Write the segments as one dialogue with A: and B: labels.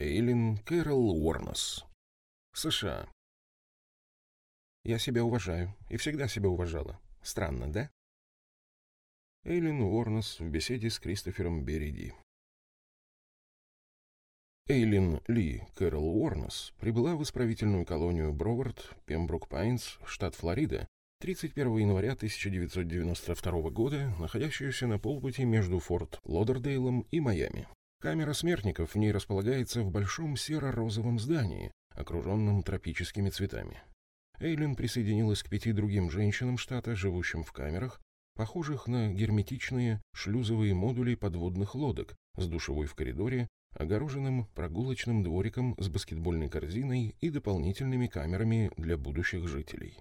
A: Эйлин Кэрол Уорнес. США. Я себя уважаю и всегда себя уважала. Странно, да? Эйлин Уорнес в беседе с Кристофером Бериди. Эйлин Ли Кэрол Уорнес прибыла в исправительную колонию Бровард, Пембрук Пайнс, штат Флорида, 31 января 1992 года, находящуюся на полпути между Форт Лодердейлом и Майами. Камера смертников в ней располагается в большом серо-розовом здании, окруженном тропическими цветами. Эйлин присоединилась к пяти другим женщинам штата, живущим в камерах, похожих на герметичные шлюзовые модули подводных лодок с душевой в коридоре, огороженным прогулочным двориком с баскетбольной корзиной и дополнительными камерами для будущих жителей.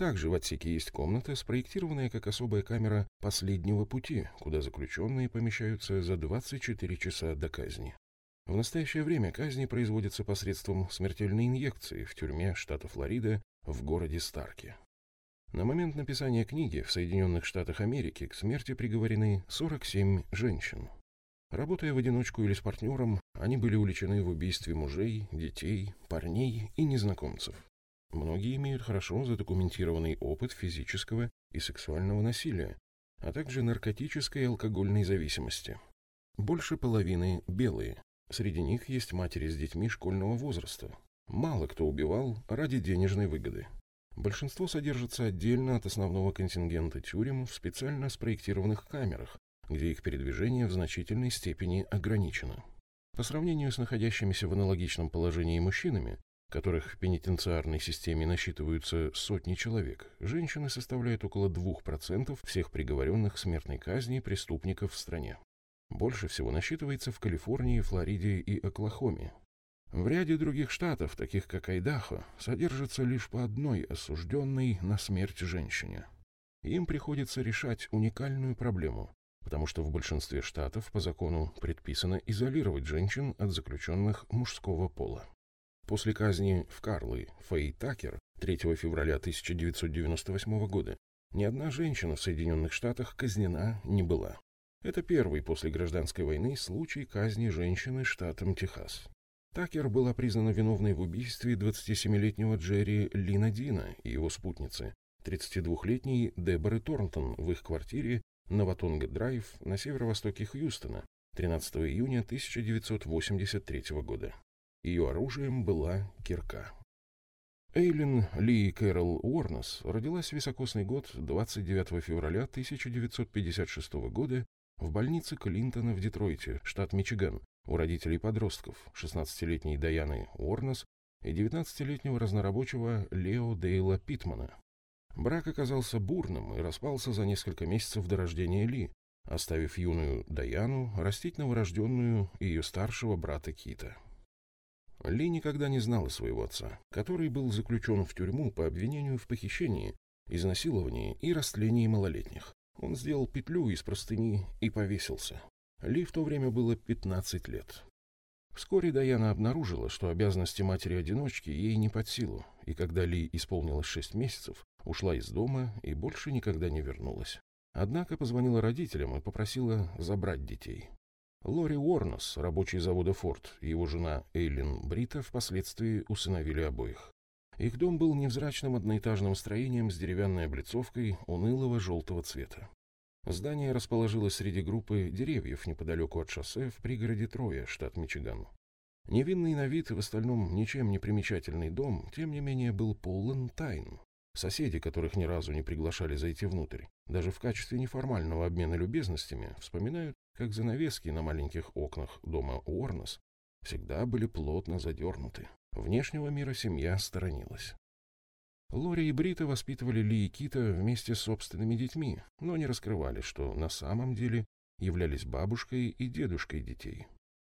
A: Также в отсеке есть комната, спроектированная как особая камера последнего пути, куда заключенные помещаются за 24 часа до казни. В настоящее время казни производятся посредством смертельной инъекции в тюрьме штата Флорида в городе Старке. На момент написания книги в Соединенных Штатах Америки к смерти приговорены 47 женщин. Работая в одиночку или с партнером, они были увлечены в убийстве мужей, детей, парней и незнакомцев. Многие имеют хорошо задокументированный опыт физического и сексуального насилия, а также наркотической и алкогольной зависимости. Больше половины – белые. Среди них есть матери с детьми школьного возраста. Мало кто убивал ради денежной выгоды. Большинство содержится отдельно от основного контингента тюрем в специально спроектированных камерах, где их передвижение в значительной степени ограничено. По сравнению с находящимися в аналогичном положении мужчинами, которых в пенитенциарной системе насчитываются сотни человек, женщины составляют около 2% всех приговоренных к смертной казни преступников в стране. Больше всего насчитывается в Калифорнии, Флориде и Оклахоме, в ряде других штатов, таких как Айдахо, содержится лишь по одной осужденной на смерть женщине. Им приходится решать уникальную проблему, потому что в большинстве штатов по закону предписано изолировать женщин от заключенных мужского пола. После казни в Карлы Фэй Такер 3 февраля 1998 года ни одна женщина в Соединенных Штатах казнена не была. Это первый после гражданской войны случай казни женщины штатом Техас. Такер была признана виновной в убийстве 27-летнего Джерри Лина Дина и его спутницы, 32-летней Деборы Торнтон в их квартире на Ватонга-драйв на северо-востоке Хьюстона 13 июня 1983 года. Ее оружием была кирка. Эйлин Ли Кэрол Уорнес родилась в високосный год 29 февраля 1956 года в больнице Клинтона в Детройте, штат Мичиган, у родителей подростков, 16-летней Даяны Уорнес и 19-летнего разнорабочего Лео Дейла Питмана. Брак оказался бурным и распался за несколько месяцев до рождения Ли, оставив юную Даяну растить новорожденную и ее старшего брата Кита. Ли никогда не знала своего отца, который был заключен в тюрьму по обвинению в похищении, изнасиловании и растлении малолетних. Он сделал петлю из простыни и повесился. Ли в то время было 15 лет. Вскоре Даяна обнаружила, что обязанности матери-одиночки ей не под силу, и когда Ли исполнилось 6 месяцев, ушла из дома и больше никогда не вернулась. Однако позвонила родителям и попросила забрать детей. Лори Уорнес, рабочий завода «Форд», и его жена Эйлин Брита впоследствии усыновили обоих. Их дом был невзрачным одноэтажным строением с деревянной облицовкой унылого желтого цвета. Здание расположилось среди группы деревьев неподалеку от шоссе в пригороде Троя, штат Мичиган. Невинный на вид и в остальном ничем не примечательный дом, тем не менее, был полон тайн. Соседи, которых ни разу не приглашали зайти внутрь, даже в качестве неформального обмена любезностями, вспоминают, как занавески на маленьких окнах дома Уорнес всегда были плотно задернуты. Внешнего мира семья сторонилась. Лори и Брита воспитывали Ли и Кита вместе с собственными детьми, но не раскрывали, что на самом деле являлись бабушкой и дедушкой детей.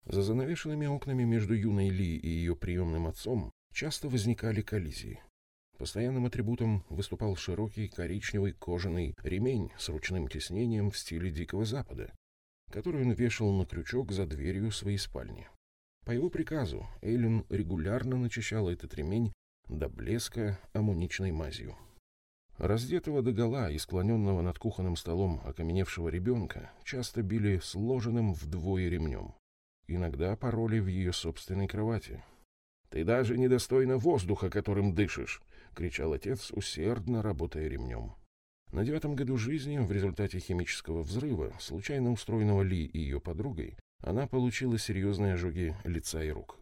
A: За занавешенными окнами между юной Ли и ее приемным отцом часто возникали коллизии. Постоянным атрибутом выступал широкий коричневый кожаный ремень с ручным тиснением в стиле Дикого Запада, который он вешал на крючок за дверью своей спальни. По его приказу Эйлин регулярно начищала этот ремень до блеска амуничной мазью. Раздетого догола и склоненного над кухонным столом окаменевшего ребенка часто били сложенным вдвое ремнем. иногда пароли в ее собственной кровати. «Ты даже недостойна воздуха, которым дышишь!» — кричал отец, усердно работая ремнем. На девятом году жизни, в результате химического взрыва, случайно устроенного Ли и ее подругой, она получила серьезные ожоги лица и рук.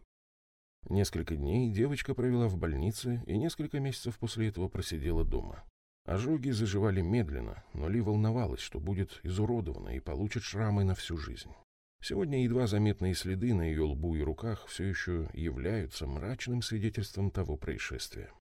A: Несколько дней девочка провела в больнице и несколько месяцев после этого просидела дома. Ожоги заживали медленно, но Ли волновалась, что будет изуродована и получит шрамы на всю жизнь. Сегодня едва заметные следы на ее лбу и руках все еще являются мрачным свидетельством того происшествия.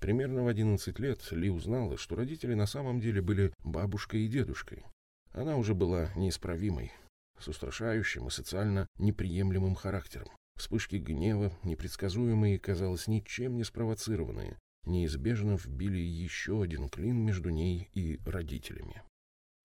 A: Примерно в 11 лет Ли узнала, что родители на самом деле были бабушкой и дедушкой. Она уже была неисправимой, с устрашающим и социально неприемлемым характером. Вспышки гнева, непредсказуемые, казалось, ничем не спровоцированные, неизбежно вбили еще один клин между ней и родителями.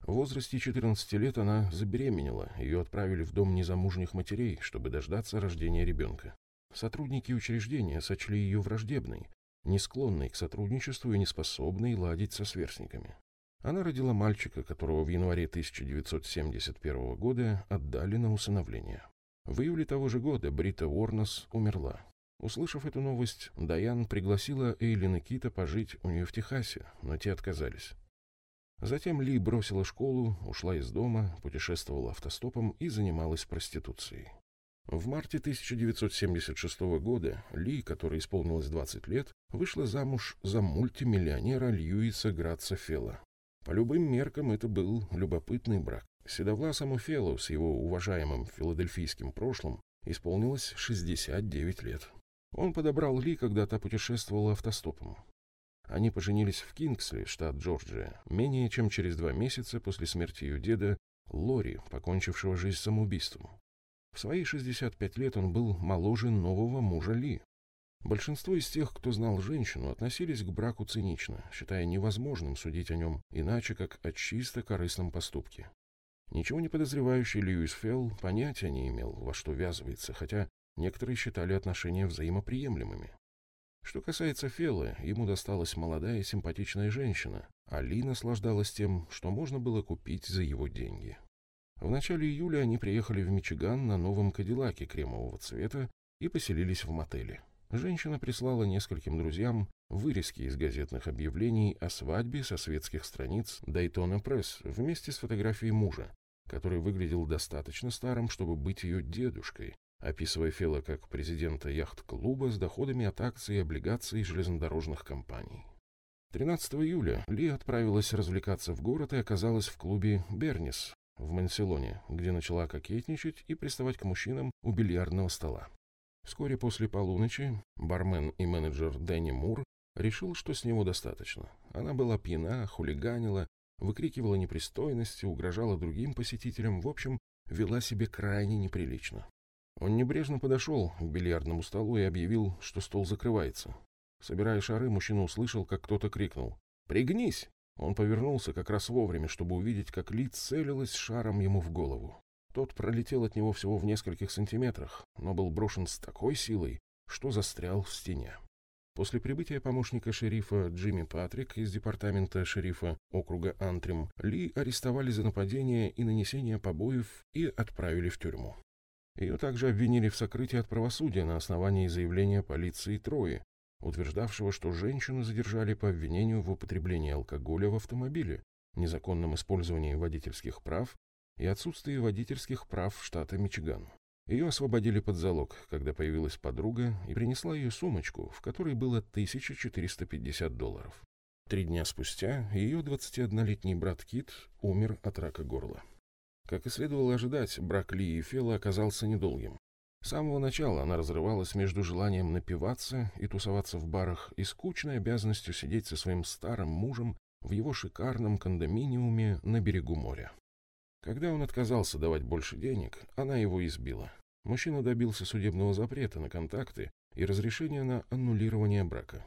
A: В возрасте 14 лет она забеременела, ее отправили в дом незамужних матерей, чтобы дождаться рождения ребенка. Сотрудники учреждения сочли ее враждебной, не склонной к сотрудничеству и не способной ладить со сверстниками. Она родила мальчика, которого в январе 1971 года отдали на усыновление. В июле того же года Брита Уорнес умерла. Услышав эту новость, Даян пригласила Эйлин и Кита пожить у нее в Техасе, но те отказались. Затем Ли бросила школу, ушла из дома, путешествовала автостопом и занималась проституцией. В марте 1976 года Ли, которой исполнилось 20 лет, вышла замуж за мультимиллионера Льюиса Граца Фелла. По любым меркам это был любопытный брак. Седовласому Феллу с его уважаемым филадельфийским прошлым исполнилось 69 лет. Он подобрал Ли, когда та путешествовала автостопом. Они поженились в Кингсли, штат Джорджия, менее чем через два месяца после смерти ее деда Лори, покончившего жизнь самоубийством. В свои 65 лет он был моложе нового мужа Ли. Большинство из тех, кто знал женщину, относились к браку цинично, считая невозможным судить о нем иначе, как о чисто корыстном поступке. Ничего не подозревающий Льюис Фелл понятия не имел, во что ввязывается, хотя некоторые считали отношения взаимоприемлемыми. Что касается Фелла, ему досталась молодая симпатичная женщина, а Ли наслаждалась тем, что можно было купить за его деньги. В начале июля они приехали в Мичиган на новом Кадиллаке кремового цвета и поселились в мотеле. Женщина прислала нескольким друзьям вырезки из газетных объявлений о свадьбе со светских страниц Дайтона Пресс вместе с фотографией мужа, который выглядел достаточно старым, чтобы быть ее дедушкой, описывая Фела как президента яхт-клуба с доходами от акций и облигаций железнодорожных компаний. 13 июля Ли отправилась развлекаться в город и оказалась в клубе «Бернис» в Манселоне, где начала кокетничать и приставать к мужчинам у бильярдного стола. Вскоре после полуночи бармен и менеджер Дэнни Мур решил, что с него достаточно. Она была пьяна, хулиганила, выкрикивала непристойности, угрожала другим посетителям, в общем, вела себя крайне неприлично. Он небрежно подошел к бильярдному столу и объявил, что стол закрывается. Собирая шары, мужчина услышал, как кто-то крикнул «Пригнись!». Он повернулся как раз вовремя, чтобы увидеть, как Ли целилась шаром ему в голову. Тот пролетел от него всего в нескольких сантиметрах, но был брошен с такой силой, что застрял в стене. После прибытия помощника шерифа Джимми Патрик из департамента шерифа округа Антрим Ли арестовали за нападение и нанесение побоев и отправили в тюрьму. Ее также обвинили в сокрытии от правосудия на основании заявления полиции Трои, утверждавшего, что женщину задержали по обвинению в употреблении алкоголя в автомобиле, незаконном использовании водительских прав и отсутствии водительских прав штата Мичиган. Ее освободили под залог, когда появилась подруга и принесла ее сумочку, в которой было 1450 долларов. Три дня спустя ее 21-летний брат Кит умер от рака горла. Как и следовало ожидать, брак Ли и Фела оказался недолгим. С самого начала она разрывалась между желанием напиваться и тусоваться в барах и скучной обязанностью сидеть со своим старым мужем в его шикарном кондоминиуме на берегу моря. Когда он отказался давать больше денег, она его избила. Мужчина добился судебного запрета на контакты и разрешения на аннулирование брака.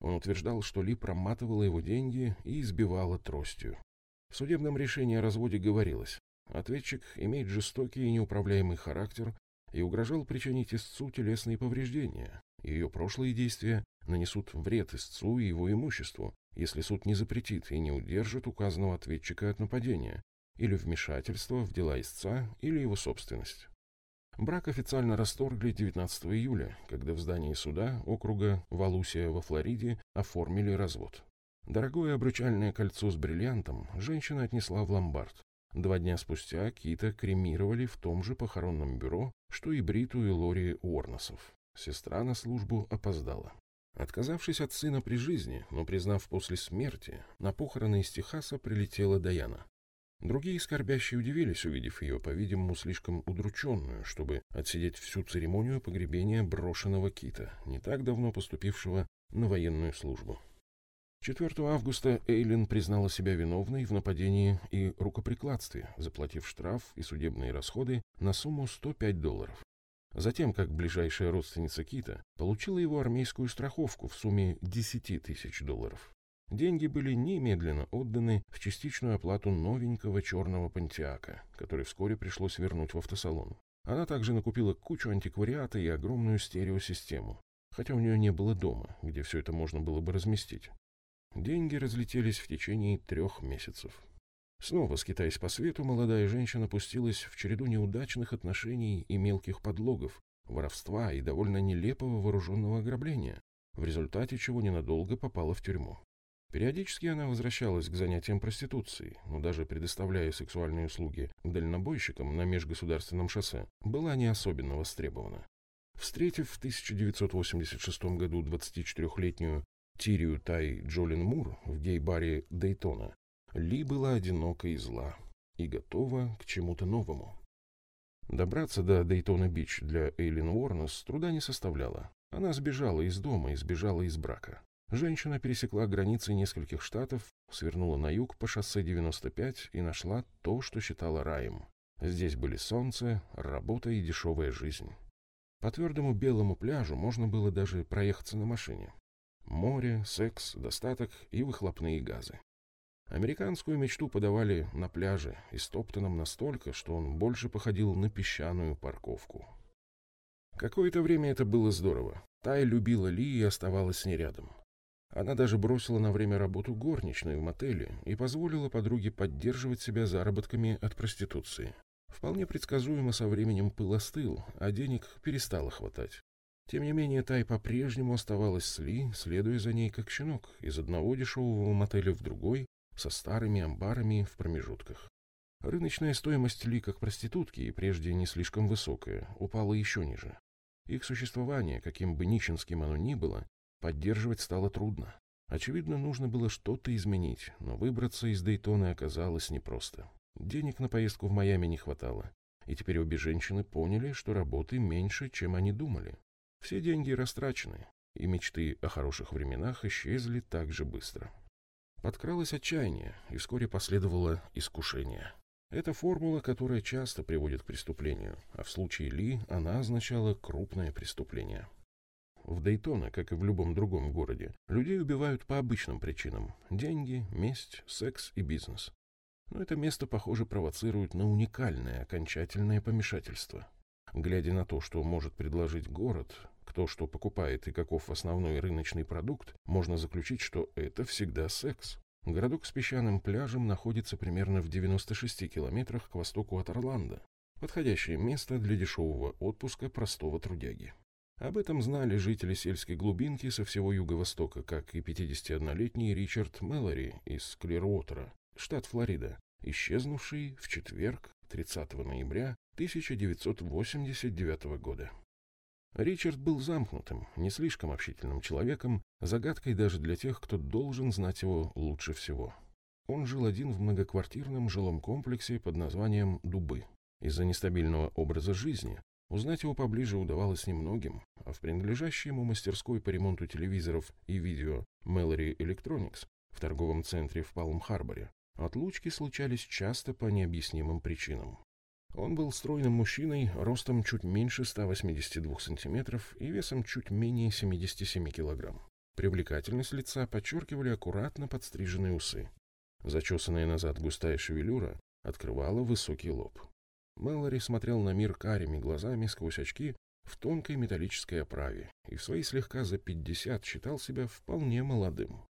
A: Он утверждал, что Ли проматывала его деньги и избивала тростью. В судебном решении о разводе говорилось, ответчик имеет жестокий и неуправляемый характер и угрожал причинить истцу телесные повреждения. Ее прошлые действия нанесут вред истцу и его имуществу, если суд не запретит и не удержит указанного ответчика от нападения, или вмешательство в дела истца или его собственность. Брак официально расторгли 19 июля, когда в здании суда округа Валусия во Флориде оформили развод. Дорогое обручальное кольцо с бриллиантом женщина отнесла в ломбард. Два дня спустя Кита кремировали в том же похоронном бюро, что и Бриту и Лори Уорносов. Сестра на службу опоздала. Отказавшись от сына при жизни, но признав после смерти, на похороны из Техаса прилетела Даяна. Другие скорбящие удивились, увидев ее, по-видимому, слишком удрученную, чтобы отсидеть всю церемонию погребения брошенного кита, не так давно поступившего на военную службу. 4 августа Эйлин признала себя виновной в нападении и рукоприкладстве, заплатив штраф и судебные расходы на сумму 105 долларов. Затем, как ближайшая родственница Кита, получила его армейскую страховку в сумме 10 тысяч долларов. Деньги были немедленно отданы в частичную оплату новенького черного пантиака, который вскоре пришлось вернуть в автосалон. Она также накупила кучу антиквариата и огромную стереосистему, хотя у нее не было дома, где все это можно было бы разместить. Деньги разлетелись в течение трех месяцев. Снова скитаясь по свету, молодая женщина пустилась в череду неудачных отношений и мелких подлогов, воровства и довольно нелепого вооруженного ограбления, в результате чего ненадолго попала в тюрьму. Периодически она возвращалась к занятиям проституцией, но даже предоставляя сексуальные услуги дальнобойщикам на межгосударственном шоссе, была не особенно востребована. Встретив в 1986 году 24-летнюю Тирию Тай Джолин Мур в гей-баре Дейтона, Ли была одинока и зла и готова к чему-то новому. Добраться до Дейтона-Бич для Эйлин Уорнес труда не составляло. Она сбежала из дома и сбежала из брака. Женщина пересекла границы нескольких штатов, свернула на юг по шоссе 95 и нашла то, что считала раем. Здесь были солнце, работа и дешевая жизнь. По твердому белому пляжу можно было даже проехаться на машине. Море, секс, достаток и выхлопные газы. Американскую мечту подавали на пляже, истоптанном настолько, что он больше походил на песчаную парковку. Какое-то время это было здорово. Тай любила Ли и оставалась с ней рядом. Она даже бросила на время работу горничной в мотеле и позволила подруге поддерживать себя заработками от проституции. Вполне предсказуемо со временем пыл остыл, а денег перестало хватать. Тем не менее, Тай по-прежнему оставалась с Ли, следуя за ней как щенок, из одного дешевого мотеля в другой, со старыми амбарами в промежутках. Рыночная стоимость Ли как проститутки, и прежде не слишком высокая, упала еще ниже. Их существование, каким бы нищенским оно ни было, Поддерживать стало трудно. Очевидно, нужно было что-то изменить, но выбраться из Дейтона оказалось непросто. Денег на поездку в Майами не хватало, и теперь обе женщины поняли, что работы меньше, чем они думали. Все деньги растрачены, и мечты о хороших временах исчезли так же быстро. Подкралось отчаяние, и вскоре последовало искушение. Это формула, которая часто приводит к преступлению, а в случае Ли она означала крупное преступление. В Дейтона, как и в любом другом городе, людей убивают по обычным причинам – деньги, месть, секс и бизнес. Но это место, похоже, провоцирует на уникальное окончательное помешательство. Глядя на то, что может предложить город, кто что покупает и каков основной рыночный продукт, можно заключить, что это всегда секс. Городок с песчаным пляжем находится примерно в 96 километрах к востоку от Орландо. Подходящее место для дешевого отпуска простого трудяги. Об этом знали жители сельской глубинки со всего юго-востока, как и 51-летний Ричард Мэлори из Клируотера, штат Флорида, исчезнувший в четверг, 30 ноября 1989 года. Ричард был замкнутым, не слишком общительным человеком, загадкой даже для тех, кто должен знать его лучше всего. Он жил один в многоквартирном жилом комплексе под названием «Дубы». Из-за нестабильного образа жизни Узнать его поближе удавалось немногим, а в принадлежащей ему мастерской по ремонту телевизоров и видео Mallory Electronics в торговом центре в Палм-Харборе отлучки случались часто по необъяснимым причинам. Он был стройным мужчиной, ростом чуть меньше 182 сантиметров и весом чуть менее 77 килограмм. Привлекательность лица подчеркивали аккуратно подстриженные усы. Зачесанная назад густая шевелюра открывала высокий лоб. Мэлори смотрел на мир карими глазами сквозь очки в тонкой металлической оправе и в свои слегка за пятьдесят считал себя вполне молодым.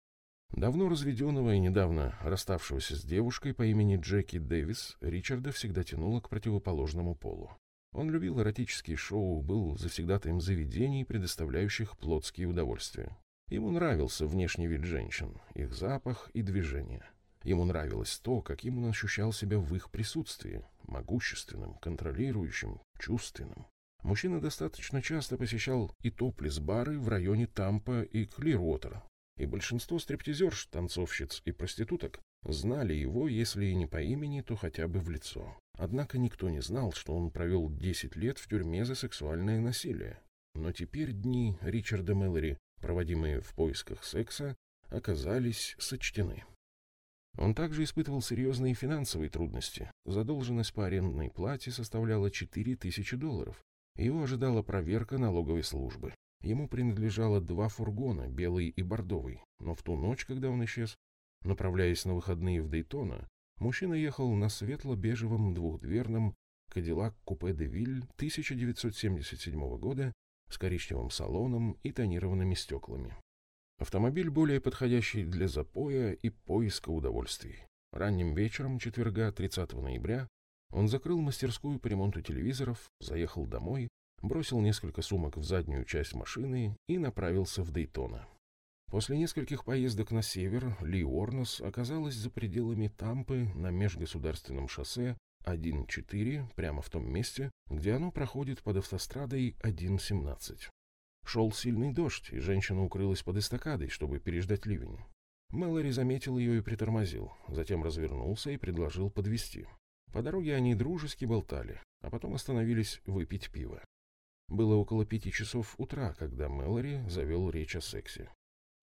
A: Давно разведенного и недавно расставшегося с девушкой по имени Джеки Дэвис Ричарда всегда тянуло к противоположному полу. Он любил эротические шоу, был завсегдатаем заведений, предоставляющих плотские удовольствия. Ему нравился внешний вид женщин, их запах и движение. Ему нравилось то, каким он ощущал себя в их присутствии, могущественным, контролирующим, чувственным. Мужчина достаточно часто посещал и топлес-бары в районе Тампа и Клирвотер, и большинство стриптизерш, танцовщиц и проституток знали его, если и не по имени, то хотя бы в лицо. Однако никто не знал, что он провел 10 лет в тюрьме за сексуальное насилие. Но теперь дни Ричарда Мэллори, проводимые в поисках секса, оказались сочтены. Он также испытывал серьезные финансовые трудности. Задолженность по арендной плате составляла 4000 долларов. Его ожидала проверка налоговой службы. Ему принадлежало два фургона, белый и бордовый, но в ту ночь, когда он исчез, направляясь на выходные в Дейтона, мужчина ехал на светло-бежевом двухдверном Кадиллак Купе де Виль 1977 года с коричневым салоном и тонированными стеклами. Автомобиль более подходящий для запоя и поиска удовольствий. Ранним вечером четверга 30 ноября он закрыл мастерскую по ремонту телевизоров, заехал домой, бросил несколько сумок в заднюю часть машины и направился в Дейтона. После нескольких поездок на север Ли Уорнес оказалась за пределами Тампы на межгосударственном шоссе 1.4, прямо в том месте, где оно проходит под автострадой 1.17. Шел сильный дождь, и женщина укрылась под эстакадой, чтобы переждать ливень. Мэлори заметил ее и притормозил, затем развернулся и предложил подвести. По дороге они дружески болтали, а потом остановились выпить пиво. Было около пяти часов утра, когда Мэлори завел речь о сексе.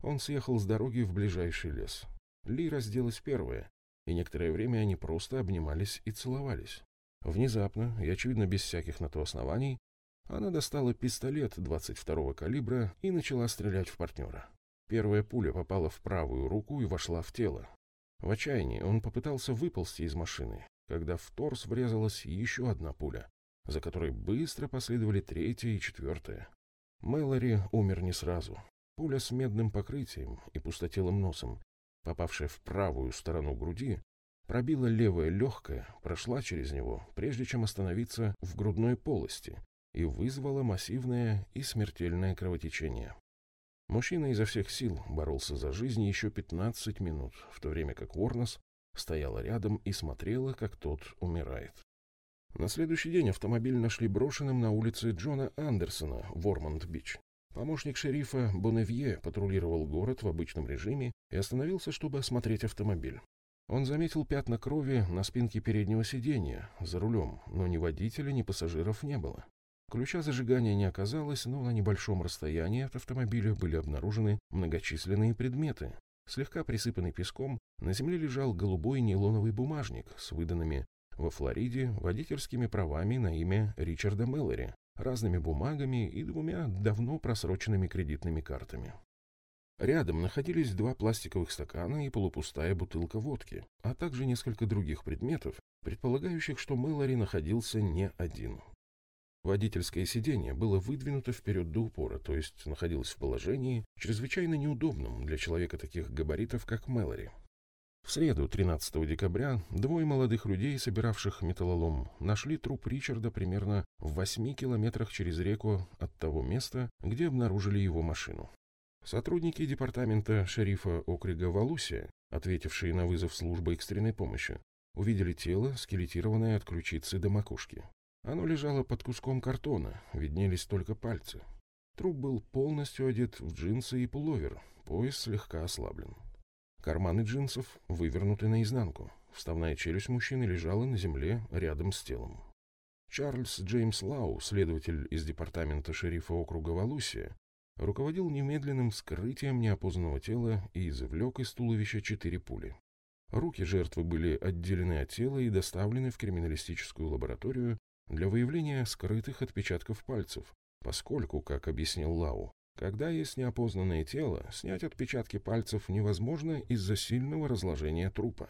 A: Он съехал с дороги в ближайший лес. Ли разделась первая, и некоторое время они просто обнимались и целовались. Внезапно, и очевидно без всяких на то оснований, она достала пистолет 22-го калибра и начала стрелять в партнера. Первая пуля попала в правую руку и вошла в тело. В отчаянии он попытался выползти из машины, когда в торс врезалась еще одна пуля, за которой быстро последовали третья и четвертая. Мэлори умер не сразу. Пуля с медным покрытием и пустотелым носом, попавшая в правую сторону груди, пробила левое легкое, прошла через него, прежде чем остановиться в грудной полости, и вызвала массивное и смертельное кровотечение. Мужчина изо всех сил боролся за жизнь еще 15 минут, в то время как Уорнес стояла рядом и смотрела, как тот умирает. На следующий день автомобиль нашли брошенным на улице Джона Андерсона в Ормонд-Бич. Помощник шерифа Бонневье патрулировал город в обычном режиме и остановился, чтобы осмотреть автомобиль. Он заметил пятна крови на спинке переднего сиденья, за рулем, но ни водителя, ни пассажиров не было. Ключа зажигания не оказалось, но на небольшом расстоянии от автомобиля были обнаружены многочисленные предметы. Слегка присыпанный песком, на земле лежал голубой нейлоновый бумажник с выданными во Флориде водительскими правами на имя Ричарда Мэллори, разными бумагами и двумя давно просроченными кредитными картами. Рядом находились два пластиковых стакана и полупустая бутылка водки, а также несколько других предметов, предполагающих, что Мэллори находился не один. Водительское сиденье было выдвинуто вперед до упора, то есть находилось в положении, чрезвычайно неудобном для человека таких габаритов, как Мэлори. В среду, 13 декабря, двое молодых людей, собиравших металлолом, нашли труп Ричарда примерно в восьми километрах через реку от того места, где обнаружили его машину. Сотрудники департамента шерифа округа Валусия, ответившие на вызов службы экстренной помощи, увидели тело, скелетированное от ключицы до макушки. Оно лежало под куском картона, виднелись только пальцы. Труп был полностью одет в джинсы и пуловер, пояс слегка ослаблен. Карманы джинсов вывернуты наизнанку. Вставная челюсть мужчины лежала на земле рядом с телом. Чарльз Джеймс Лау, следователь из департамента шерифа округа Валусия, руководил немедленным вскрытием неопознанного тела и извлек из туловища четыре пули. Руки жертвы были отделены от тела и доставлены в криминалистическую лабораторию для выявления скрытых отпечатков пальцев, поскольку, как объяснил Лау, когда есть неопознанное тело, снять отпечатки пальцев невозможно из-за сильного разложения трупа.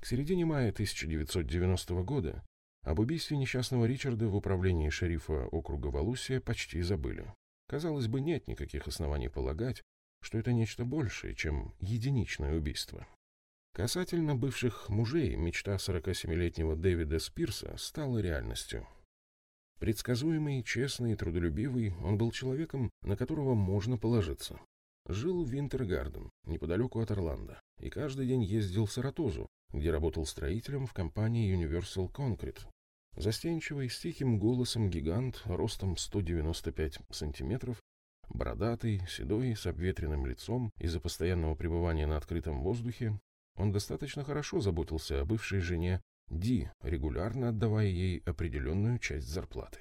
A: К середине мая 1990 года об убийстве несчастного Ричарда в управлении шерифа округа Валусия почти забыли. Казалось бы, нет никаких оснований полагать, что это нечто большее, чем единичное убийство. Касательно бывших мужей, мечта 47-летнего Дэвида Спирса стала реальностью. Предсказуемый, честный, трудолюбивый, он был человеком, на которого можно положиться. Жил в Винтергарден, неподалеку от Орландо, и каждый день ездил в Саратозу, где работал строителем в компании Universal Concrete. Застенчивый, с тихим голосом гигант, ростом 195 сантиметров, бородатый, седой, с обветренным лицом из-за постоянного пребывания на открытом воздухе, он достаточно хорошо заботился о бывшей жене Ди, регулярно отдавая ей определенную часть зарплаты.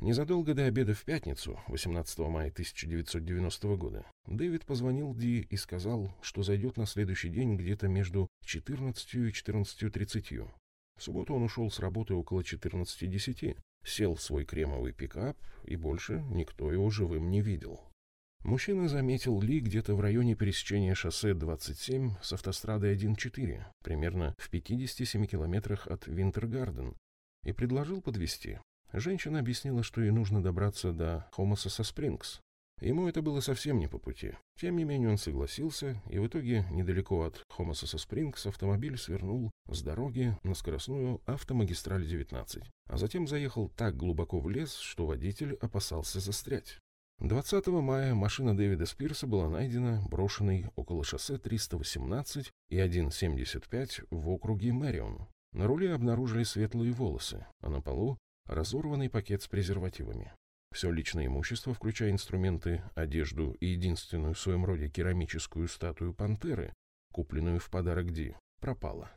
A: Незадолго до обеда в пятницу, 18 мая 1990 года, Дэвид позвонил Ди и сказал, что зайдет на следующий день где-то между 14 и 14.30. В субботу он ушел с работы около 14.10, сел в свой кремовый пикап, и больше никто его живым не видел. Мужчина заметил Ли где-то в районе пересечения шоссе 27 с автострадой 1.4, примерно в 57 километрах от Винтергарден, и предложил подвезти. Женщина объяснила, что ей нужно добраться до Хомасоса Спрингс. Ему это было совсем не по пути. Тем не менее он согласился, и в итоге недалеко от Хомасоса Спрингс автомобиль свернул с дороги на скоростную автомагистраль 19, а затем заехал так глубоко в лес, что водитель опасался застрять. 20 мая машина Дэвида Спирса была найдена брошенной около шоссе 318 и 175 в округе Мэрион. На руле обнаружили светлые волосы, а на полу разорванный пакет с презервативами. Все личное имущество, включая инструменты, одежду и единственную в своем роде керамическую статую пантеры, купленную в подарок Ди, пропало.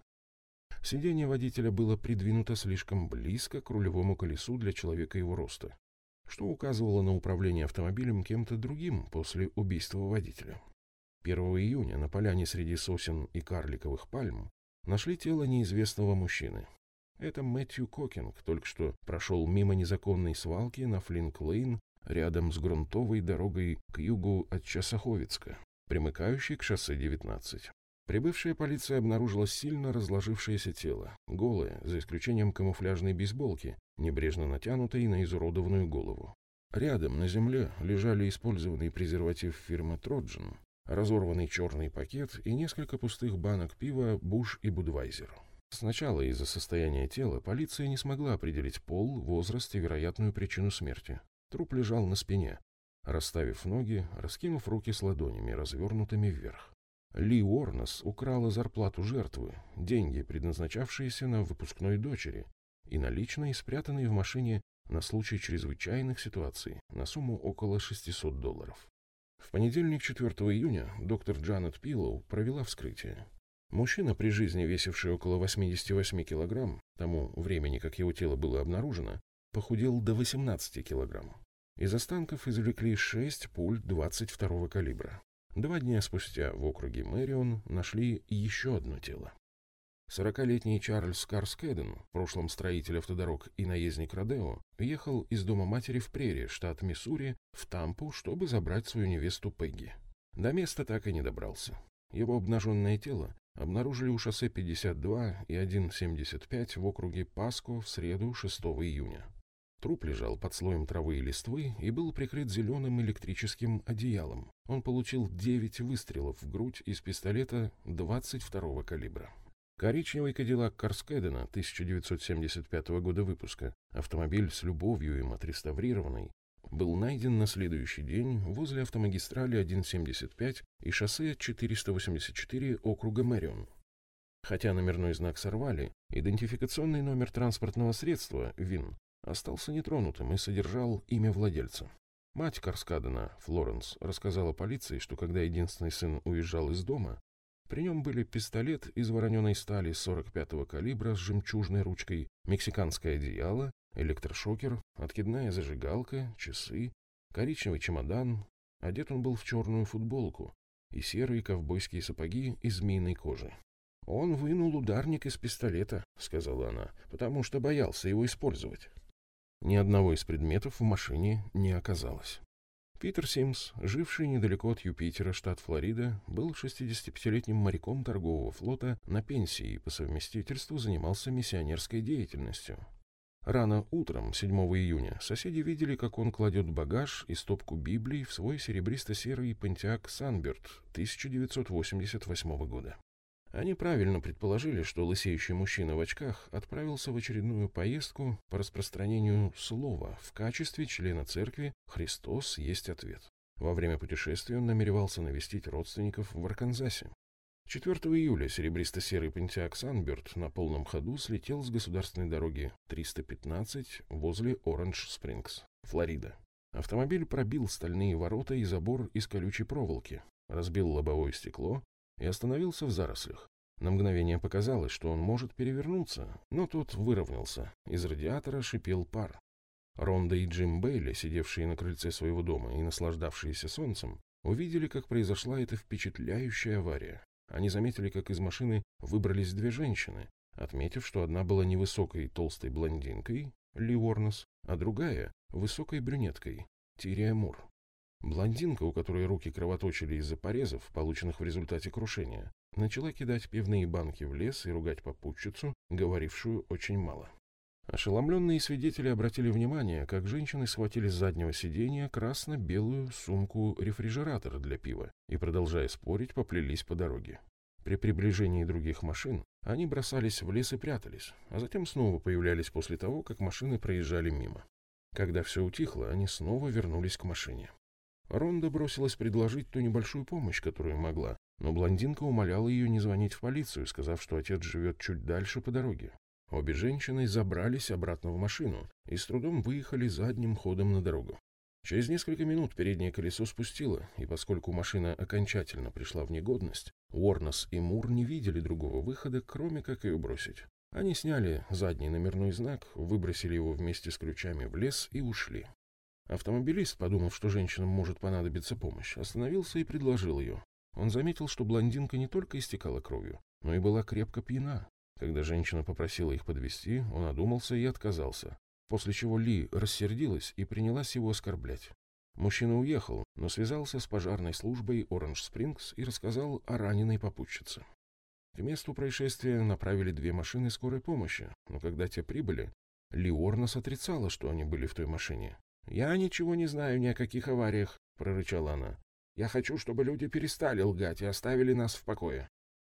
A: Сиденье водителя было придвинуто слишком близко к рулевому колесу для человека его роста, что указывало на управление автомобилем кем-то другим после убийства водителя. 1 июня на поляне среди сосен и карликовых пальм нашли тело неизвестного мужчины. Это Мэтью Кокинг только что прошел мимо незаконной свалки на Флинк-Лейн рядом с грунтовой дорогой к югу от Часаховицка, примыкающей к шоссе 19. Прибывшая полиция обнаружила сильно разложившееся тело, голое, за исключением камуфляжной бейсболки, небрежно натянутой на изуродованную голову. Рядом на земле лежали использованный презерватив фирмы «Троджин», разорванный черный пакет и несколько пустых банок пива «Буш» и «Будвайзер». Сначала из-за состояния тела полиция не смогла определить пол, возраст и вероятную причину смерти. Труп лежал на спине, расставив ноги, раскинув руки с ладонями, развернутыми вверх. Ли Уорнес украла зарплату жертвы, деньги, предназначавшиеся на выпускной дочери, и наличные, спрятанные в машине на случай чрезвычайных ситуаций, на сумму около 600 долларов. В понедельник, 4 июня, доктор Джанет Пиллоу провела вскрытие. Мужчина, при жизни весивший около 88 килограмм, тому времени, как его тело было обнаружено, похудел до 18 килограмм. Из останков извлекли 6 пуль 22 калибра. Два дня спустя в округе Мэрион нашли еще одно тело. Сорокалетний Чарльз Карскеден, в прошлом строитель автодорог и наездник Родео, ехал из дома матери в Прерии, штат Миссури, в Тампу, чтобы забрать свою невесту Пегги. До места так и не добрался. Его обнаженное тело обнаружили у шоссе 52 и 175 в округе Паско в среду 6 июня. Труп лежал под слоем травы и листвы и был прикрыт зеленым электрическим одеялом. Он получил 9 выстрелов в грудь из пистолета 22 калибра. Коричневый кадиллак Карскедена 1975 года выпуска, автомобиль с любовью им отреставрированный, был найден на следующий день возле автомагистрали 175 и шоссе 484 округа Мэрион. Хотя номерной знак сорвали, идентификационный номер транспортного средства, ВИН, остался нетронутым и содержал имя владельца. Мать Карскадена, Флоренс, рассказала полиции, что когда единственный сын уезжал из дома, при нем были пистолет из вороненой стали 45-го калибра с жемчужной ручкой, мексиканское одеяло, электрошокер, откидная зажигалка, часы, коричневый чемодан. Одет он был в черную футболку и серые ковбойские сапоги из змеиной кожи. «Он вынул ударник из пистолета», — сказала она, — «потому что боялся его использовать». Ни одного из предметов в машине не оказалось. Питер Симс, живший недалеко от Юпитера, штат Флорида, был 65-летним моряком торгового флота на пенсии и по совместительству занимался миссионерской деятельностью. Рано утром, 7 июня, соседи видели, как он кладет багаж и стопку Библий в свой серебристо-серый Пантиак Санберт 1988 года. Они правильно предположили, что лысеющий мужчина в очках отправился в очередную поездку по распространению слова в качестве члена церкви «Христос есть ответ». Во время путешествия он намеревался навестить родственников в Арканзасе. 4 июля серебристо-серый Пентиак Санберт на полном ходу слетел с государственной дороги 315 возле Оранж-Спрингс, Флорида. Автомобиль пробил стальные ворота и забор из колючей проволоки, разбил лобовое стекло и остановился в зарослях. На мгновение показалось, что он может перевернуться, но тот выровнялся. Из радиатора шипел пар. Ронда и Джим Бейли, сидевшие на крыльце своего дома и наслаждавшиеся солнцем, увидели, как произошла эта впечатляющая авария. Они заметили, как из машины выбрались две женщины, отметив, что одна была невысокой толстой блондинкой, Ли Уорнес, а другая — высокой брюнеткой, Тирия Мур. Блондинка, у которой руки кровоточили из-за порезов, полученных в результате крушения, начала кидать пивные банки в лес и ругать попутчицу, говорившую очень мало. Ошеломленные свидетели обратили внимание, как женщины схватили с заднего сиденья красно-белую сумку-рефрижератор для пива и, продолжая спорить, поплелись по дороге. При приближении других машин они бросались в лес и прятались, а затем снова появлялись после того, как машины проезжали мимо. Когда все утихло, они снова вернулись к машине. Ронда бросилась предложить ту небольшую помощь, которую могла, но блондинка умоляла ее не звонить в полицию, сказав, что отец живет чуть дальше по дороге. Обе женщины забрались обратно в машину и с трудом выехали задним ходом на дорогу. Через несколько минут переднее колесо спустило, и поскольку машина окончательно пришла в негодность, Уорнес и Мур не видели другого выхода, кроме как ее бросить. Они сняли задний номерной знак, выбросили его вместе с ключами в лес и ушли. Автомобилист, подумав, что женщинам может понадобиться помощь, остановился и предложил ее. Он заметил, что блондинка не только истекала кровью, но и была крепко пьяна. Когда женщина попросила их подвести, он одумался и отказался, после чего Ли рассердилась и принялась его оскорблять. Мужчина уехал, но связался с пожарной службой Оранж Спрингс и рассказал о раненой попутчице. К месту происшествия направили две машины скорой помощи, но когда те прибыли, Ли Орнос отрицала, что они были в той машине. «Я ничего не знаю ни о каких авариях», — прорычала она. «Я хочу, чтобы люди перестали лгать и оставили нас в покое».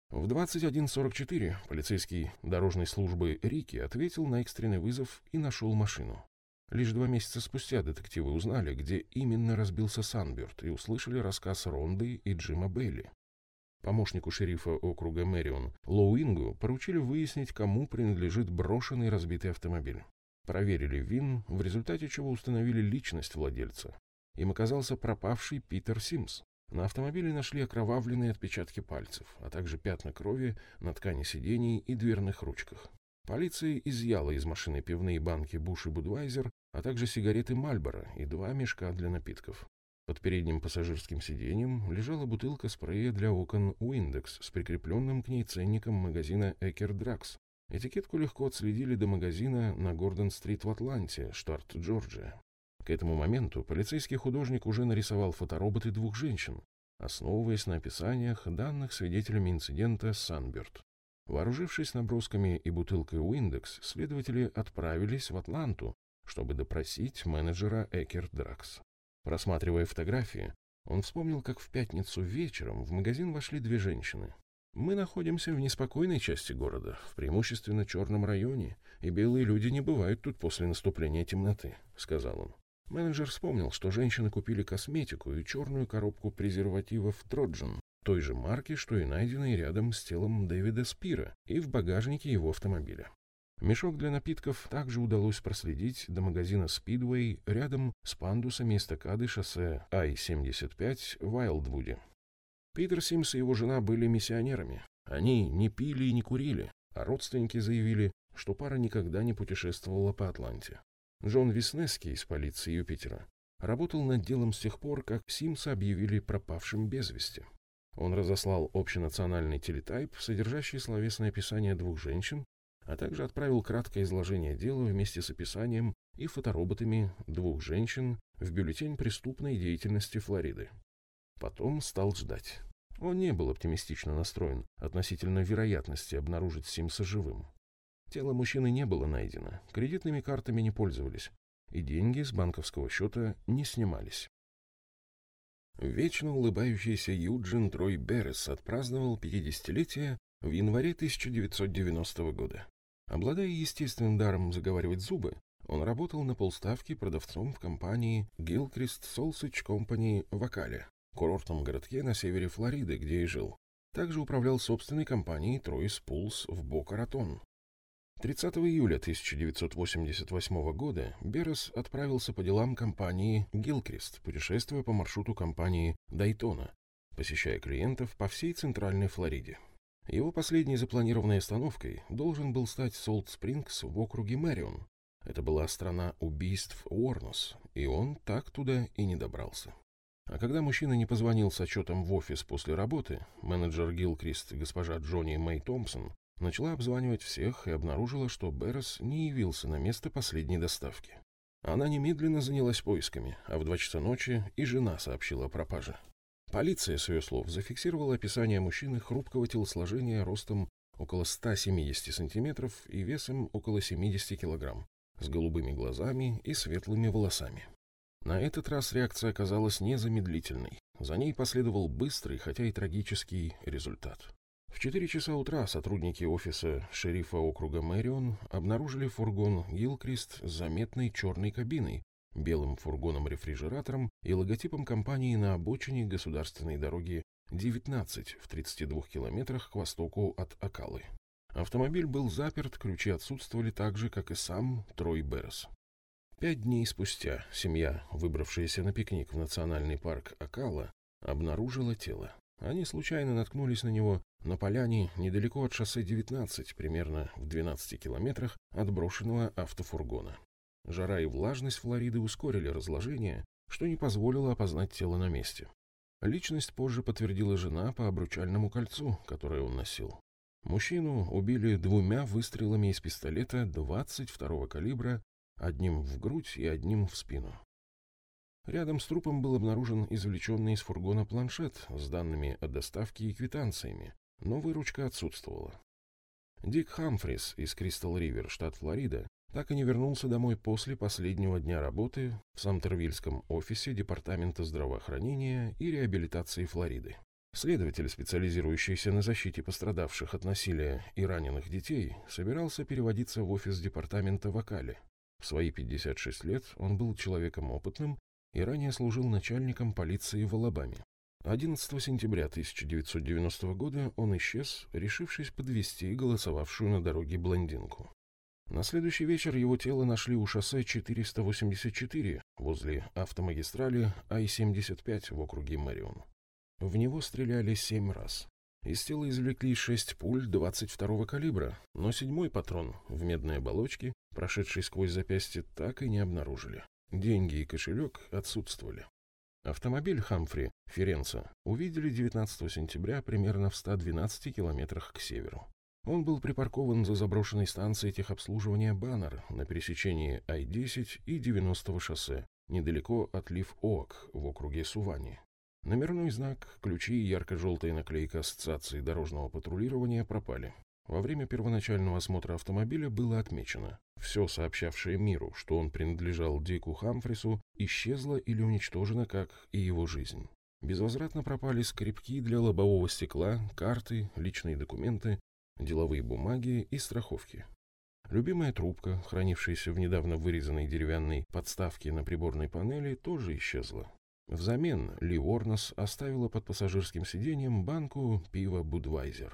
A: В 21.44 полицейский дорожной службы Рики ответил на экстренный вызов и нашел машину. Лишь два месяца спустя детективы узнали, где именно разбился Санберт, и услышали рассказ Ронды и Джима Бейли. Помощнику шерифа округа Мэрион Лоуингу поручили выяснить, кому принадлежит брошенный разбитый автомобиль. Проверили ВИН, в результате чего установили личность владельца. Им оказался пропавший Питер Симс. На автомобиле нашли окровавленные отпечатки пальцев, а также пятна крови на ткани сидений и дверных ручках. Полиция изъяла из машины пивные банки Буш и Будвайзер, а также сигареты Мальборо и два мешка для напитков. Под передним пассажирским сиденьем лежала бутылка спрея для окон Уиндекс с прикрепленным к ней ценником магазина Экер Дракс, Этикетку легко отследили до магазина на Гордон-стрит в Атланте, штат Джорджия. К этому моменту полицейский художник уже нарисовал фотороботы двух женщин, основываясь на описаниях, данных свидетелями инцидента Санберт. Вооружившись набросками и бутылкой Уиндекс, следователи отправились в Атланту, чтобы допросить менеджера Экер Дракс. Просматривая фотографии, он вспомнил, как в пятницу вечером в магазин вошли две женщины. Мы находимся в неспокойной части города, в преимущественно черном районе, и белые люди не бывают тут после наступления темноты», — сказал он. Менеджер вспомнил, что женщины купили косметику и черную коробку презервативов Троджен, той же марки, что и найденные рядом с телом Дэвида Спира и в багажнике его автомобиля. Мешок для напитков также удалось проследить до магазина Speedway рядом с пандусами эстакады шоссе I-75 в Вайлдвуде. Питер Симс и его жена были миссионерами. Они не пили и не курили, а родственники заявили, что пара никогда не путешествовала по Атланте. Джон Виснески из полиции Юпитера работал над делом с тех пор, как Симса объявили пропавшим без вести. Он разослал общенациональный телетайп, содержащий словесное описание двух женщин, а также отправил краткое изложение дела вместе с описанием и фотороботами двух женщин в бюллетень преступной деятельности Флориды. Потом стал ждать. Он не был оптимистично настроен относительно вероятности обнаружить Симса живым. Тело мужчины не было найдено, кредитными картами не пользовались, и деньги с банковского счета не снимались. Вечно улыбающийся Юджин Трой Беррес отпраздновал 50-летие в январе 1990 года. Обладая естественным даром заговаривать зубы, он работал на полставки продавцом в компании Gilchrist Sausage Company в Акале, курортном городке на севере Флориды, где и жил. Также управлял собственной компанией Троис Пулс в Бока-Ратон. 30 июля 1988 года Беррес отправился по делам компании Гилкрист, путешествуя по маршруту компании Дайтона, посещая клиентов по всей Центральной Флориде. Его последней запланированной остановкой должен был стать Солт-Спрингс в округе Мэрион. Это была страна убийств Уорнос, и он так туда и не добрался. А когда мужчина не позвонил с отчетом в офис после работы, менеджер Гилкрист, госпожа Джонни Мэй Томпсон, начала обзванивать всех и обнаружила, что Беррес не явился на место последней доставки. Она немедленно занялась поисками, а в два часа ночи и жена сообщила о пропаже. Полиция, с ее слов, зафиксировала описание мужчины хрупкого телосложения ростом около 170 сантиметров и весом около 70 килограмм, с голубыми глазами и светлыми волосами. На этот раз реакция оказалась незамедлительной. За ней последовал быстрый, хотя и трагический результат. В 4 часа утра сотрудники офиса шерифа округа Мэрион обнаружили фургон Гилкрист с заметной черной кабиной, белым фургоном-рефрижератором и логотипом компании на обочине государственной дороги 19 в 32 километрах к востоку от Акалы. Автомобиль был заперт, ключи отсутствовали так же, как и сам Трой Беррес. Пять дней спустя семья, выбравшаяся на пикник в национальный парк Акала, обнаружила тело. Они случайно наткнулись на него на поляне недалеко от шоссе 19, примерно в 12 километрах от брошенного автофургона. Жара и влажность Флориды ускорили разложение, что не позволило опознать тело на месте. Личность позже подтвердила жена по обручальному кольцу, которое он носил. Мужчину убили двумя выстрелами из пистолета 22-го калибра, одним в грудь и одним в спину. Рядом с трупом был обнаружен извлеченный из фургона планшет с данными о доставке и квитанциями, но выручка отсутствовала. Дик Хамфрис из Кристал-Ривер, штат Флорида, так и не вернулся домой после последнего дня работы в Самтервильском офисе Департамента здравоохранения и реабилитации Флориды. Следователь, специализирующийся на защите пострадавших от насилия и раненых детей, собирался переводиться в офис департамента в Акале. В свои 56 лет он был человеком опытным и ранее служил начальником полиции в Алабаме. 11 сентября 1990 года он исчез, решившись подвести голосовавшую на дороге блондинку. На следующий вечер его тело нашли у шоссе 484 возле автомагистрали Ай-75 в округе Мэрион. В него стреляли семь раз. Из тела извлекли шесть пуль 22-го калибра, но седьмой патрон в медной оболочке, прошедший сквозь запястье, так и не обнаружили. Деньги и кошелек отсутствовали. Автомобиль Хамфри Ференца увидели 19 сентября примерно в 112 километрах к северу. Он был припаркован за заброшенной станцией техобслуживания «Баннер» на пересечении Ай-10 и 90-го шоссе, недалеко от Лив-Оак в округе Сувани. Номерной знак, ключи и ярко-желтая наклейка ассоциации дорожного патрулирования пропали. Во время первоначального осмотра автомобиля было отмечено, все сообщавшее миру, что он принадлежал Дику Хамфрису, исчезло или уничтожено, как и его жизнь. Безвозвратно пропали скрипки для лобового стекла, карты, личные документы, деловые бумаги и страховки. Любимая трубка, хранившаяся в недавно вырезанной деревянной подставке на приборной панели, тоже исчезла. Взамен Ли Уорнес оставила под пассажирским сиденьем банку пива «Будвайзер».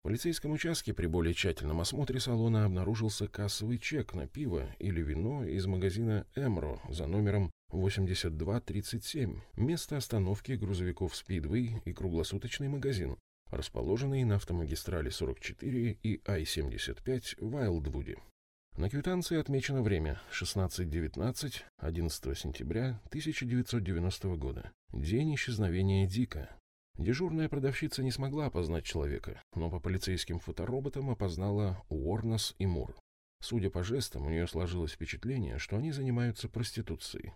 A: В полицейском участке при более тщательном осмотре салона обнаружился кассовый чек на пиво или вино из магазина «Эмро» за номером 8237, место остановки грузовиков «Спидвей» и круглосуточный магазин, расположенный на автомагистрали 44 и Ай-75 в Вайлдвуде. На квитанции отмечено время 16.19, 11 сентября 1990 года, день исчезновения Дика. Дежурная продавщица не смогла опознать человека, но по полицейским фотороботам опознала Уорнес и Мур. Судя по жестам, у нее сложилось впечатление, что они занимаются проституцией.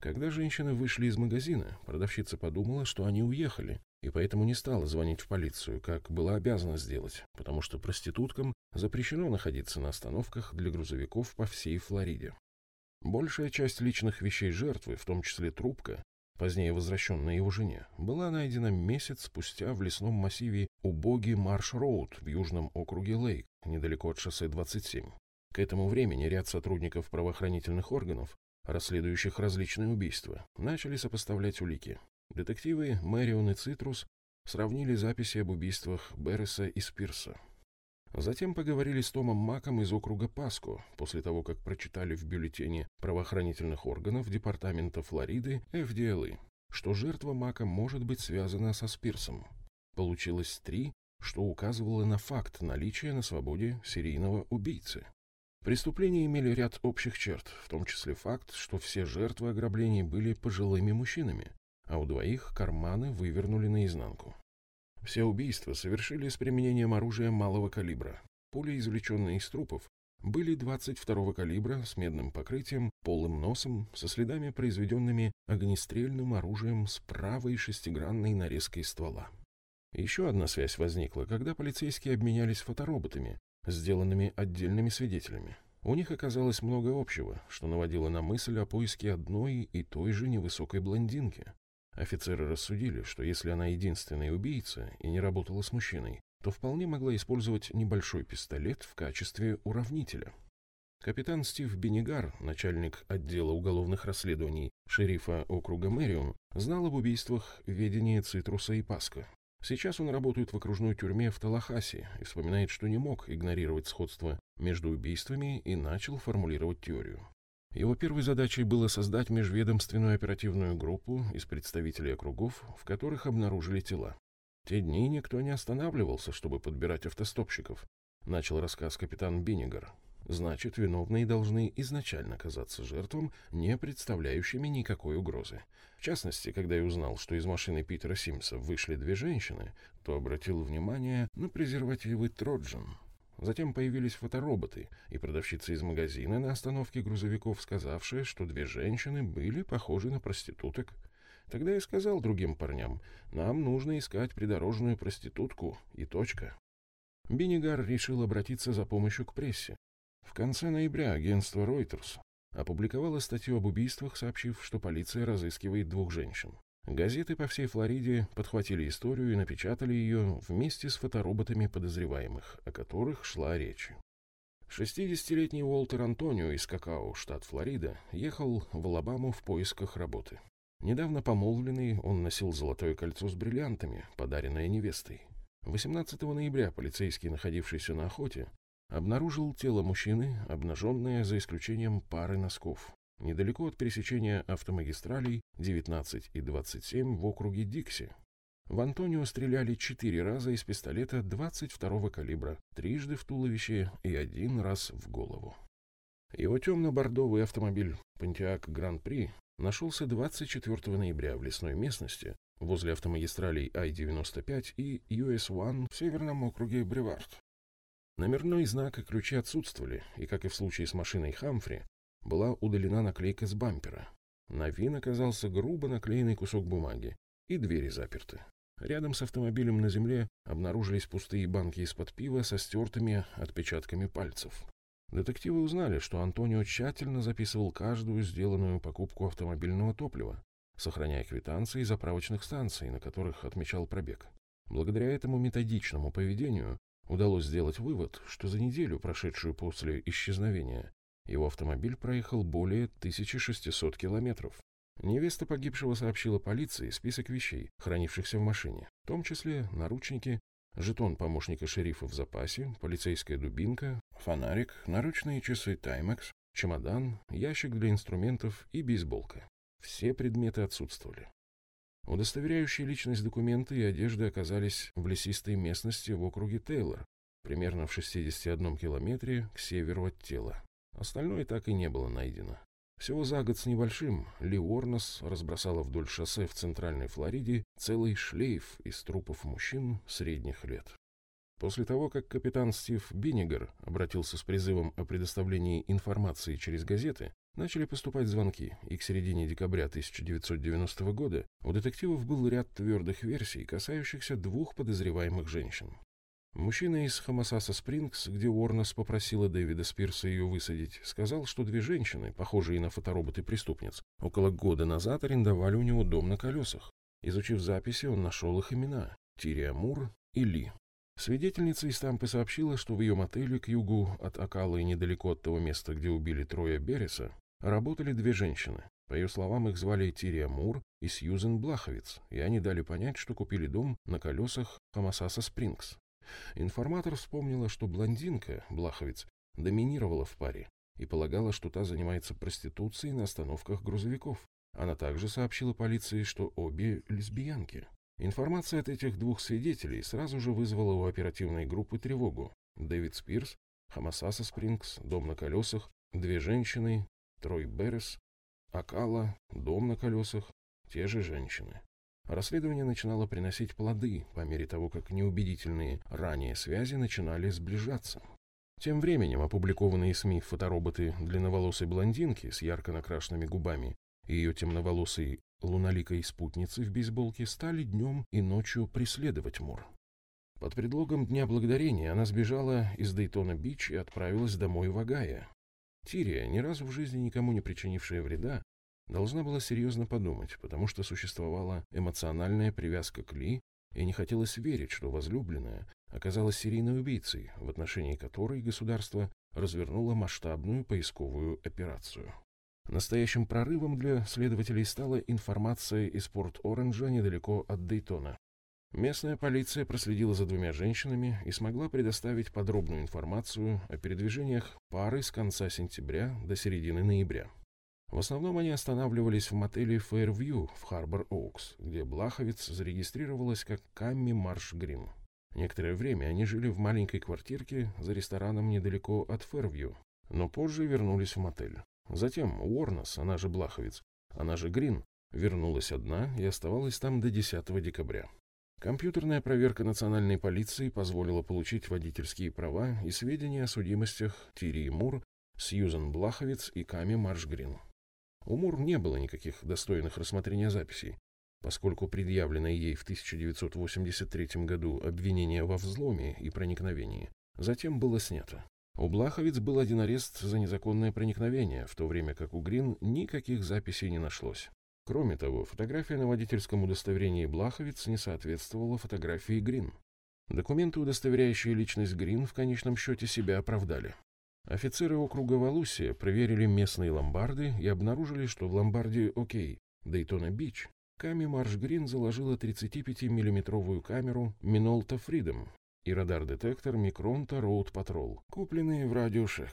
A: Когда женщины вышли из магазина, продавщица подумала, что они уехали, и поэтому не стала звонить в полицию, как была обязана сделать, потому что проституткам запрещено находиться на остановках для грузовиков по всей Флориде. Большая часть личных вещей жертвы, в том числе трубка, позднее возвращенная его жене, была найдена месяц спустя в лесном массиве убогий Марш-Роуд в южном округе Лейк, недалеко от шоссе 27. К этому времени ряд сотрудников правоохранительных органов, расследующих различные убийства, начали сопоставлять улики. Детективы Мэрион и Цитрус сравнили записи об убийствах Берреса и Спирса. Затем поговорили с Томом Маком из округа Паско, после того, как прочитали в бюллетене правоохранительных органов Департамента Флориды FDLE, что жертва Мака может быть связана со Спирсом. Получилось три, что указывало на факт наличия на свободе серийного убийцы. Преступления имели ряд общих черт, в том числе факт, что все жертвы ограблений были пожилыми мужчинами, а у двоих карманы вывернули наизнанку. Все убийства совершили с применением оружия малого калибра. Пули, извлеченные из трупов, были 22-го калибра с медным покрытием, полым носом, со следами, произведенными огнестрельным оружием с правой шестигранной нарезкой ствола. Еще одна связь возникла, когда полицейские обменялись фотороботами, сделанными отдельными свидетелями. У них оказалось много общего, что наводило на мысль о поиске одной и той же невысокой блондинки. Офицеры рассудили, что если она единственная убийца и не работала с мужчиной, то вполне могла использовать небольшой пистолет в качестве уравнителя. Капитан Стив Бенигар, начальник отдела уголовных расследований шерифа округа Мэрион, знал об убийствах в ведении Цитруса и Паска. Сейчас он работает в окружной тюрьме в Талахасе и вспоминает, что не мог игнорировать сходство между убийствами и начал формулировать теорию. Его первой задачей было создать межведомственную оперативную группу из представителей округов, в которых обнаружили тела. Те дни никто не останавливался, чтобы подбирать автостопщиков, начал рассказ капитан Биннигар. Значит, виновные должны изначально казаться жертвам, не представляющими никакой угрозы. В частности, когда я узнал, что из машины Питера Симса вышли две женщины, то обратил внимание на презервативы Троджан, Затем появились фотороботы и продавщица из магазина на остановке грузовиков, сказавшая, что две женщины были похожи на проституток. Тогда я сказал другим парням, нам нужно искать придорожную проститутку и точка. Бинигар решил обратиться за помощью к прессе. В конце ноября агентство Reuters опубликовало статью об убийствах, сообщив, что полиция разыскивает двух женщин. Газеты по всей Флориде подхватили историю и напечатали ее вместе с фотороботами подозреваемых, о которых шла речь. 60-летний Уолтер Антонио из Какао, штат Флорида, ехал в Алабаму в поисках работы. Недавно помолвленный, он носил золотое кольцо с бриллиантами, подаренное невестой. 18 ноября полицейский, находившийся на охоте, обнаружил тело мужчины, обнаженное за исключением пары носков недалеко от пересечения автомагистралей 19 и 27 в округе Дикси. В Антонио стреляли четыре раза из пистолета 22-го калибра, трижды в туловище и один раз в голову. Его темно-бордовый автомобиль Grand Prix нашелся 24 ноября в лесной местности возле автомагистралей I-95 и US-1 в северном округе Бревард. Номерной знак и ключи отсутствовали, и, как и в случае с машиной Хамфри, была удалена наклейка с бампера. На вин оказался грубо наклеенный кусок бумаги, и двери заперты. Рядом с автомобилем на земле обнаружились пустые банки из-под пива со стертыми отпечатками пальцев. Детективы узнали, что Антонио тщательно записывал каждую сделанную покупку автомобильного топлива, сохраняя квитанции заправочных станций, на которых отмечал пробег. Благодаря этому методичному поведению удалось сделать вывод, что за неделю, прошедшую после исчезновения, его автомобиль проехал более 1600 километров. Невеста погибшего сообщила полиции список вещей, хранившихся в машине, в том числе наручники, жетон помощника шерифа в запасе, полицейская дубинка, фонарик, наручные часы Timex, чемодан, ящик для инструментов и бейсболка. Все предметы отсутствовали. Удостоверяющие личность документы и одежды оказались в лесистой местности в округе Тейлор, примерно в 61 километре к северу от тела. Остальное так и не было найдено. Всего за год с небольшим Ли Уорнес разбросала вдоль шоссе в Центральной Флориде целый шлейф из трупов мужчин средних лет. После того, как капитан Стив Биннигер обратился с призывом о предоставлении информации через газеты, начали поступать звонки, и к середине декабря 1990 года у детективов был ряд твердых версий, касающихся двух подозреваемых женщин. Мужчина из Хамасаса Спрингс, где Уорнес попросила Дэвида Спирса ее высадить, сказал, что две женщины, похожие на фотороботы-преступниц, около года назад арендовали у него дом на колесах. Изучив записи, он нашел их имена – Тирия Мур и Ли. Свидетельница из Тампы сообщила, что в ее мотеле к югу от Акалы и недалеко от того места, где убили Троя Береса, работали две женщины. По ее словам, их звали Тирия Мур и Сьюзен Блаховиц, и они дали понять, что купили дом на колесах Хамасаса Спрингс. Информатор вспомнила, что блондинка, Блаховиц, доминировала в паре и полагала, что та занимается проституцией на остановках грузовиков. Она также сообщила полиции, что обе лесбиянки. Информация от этих двух свидетелей сразу же вызвала у оперативной группы тревогу. Дэвид Спирс, Хамасаса Спрингс, дом на колесах, две женщины, Трой Беррес, Акала, дом на колесах, те же женщины. Расследование начинало приносить плоды по мере того, как неубедительные ранее связи начинали сближаться. Тем временем опубликованные СМИ фотороботы длинноволосой блондинки с ярко накрашенными губами и ее темноволосой луналикой спутницы в бейсболке стали днем и ночью преследовать Мур. Под предлогом Дня Благодарения она сбежала из Дейтона-Бич и отправилась домой в Агая. Тирия, ни разу в жизни никому не причинившая вреда, Должна была серьезно подумать, потому что существовала эмоциональная привязка к Ли, и не хотелось верить, что возлюбленная оказалась серийной убийцей, в отношении которой государство развернуло масштабную поисковую операцию. Настоящим прорывом для следователей стала информация из Порт-Оранжа недалеко от Дейтона. Местная полиция проследила за двумя женщинами и смогла предоставить подробную информацию о передвижениях пары с конца сентября до середины ноября. В основном они останавливались в мотеле Fairview в Харбор-Оукс, где Блаховец зарегистрировалась как Камми Марш Грин. Некоторое время они жили в маленькой квартирке за рестораном недалеко от Фэрвью, но позже вернулись в мотель. Затем Уорнес, она же Блаховец, она же Грин, вернулась одна и оставалась там до 10 декабря. Компьютерная проверка национальной полиции позволила получить водительские права и сведения о судимостях Тири Мур, Сьюзен Блаховец и Ками Маршгрин. У Мур не было никаких достойных рассмотрения записей, поскольку предъявленное ей в 1983 году обвинение во взломе и проникновении затем было снято. У Блаховиц был один арест за незаконное проникновение, в то время как у Грин никаких записей не нашлось. Кроме того, фотография на водительском удостоверении Блаховиц не соответствовала фотографии Грин. Документы, удостоверяющие личность Грин, в конечном счете себя оправдали. Офицеры округа Валусия проверили местные ломбарды и обнаружили, что в ломбарде «Окей» Дейтона-Бич Ками Марш Грин заложила 35-миллиметровую камеру Минолта Фридом и радар-детектор Микронта Роуд Патрол, купленные в радиошек.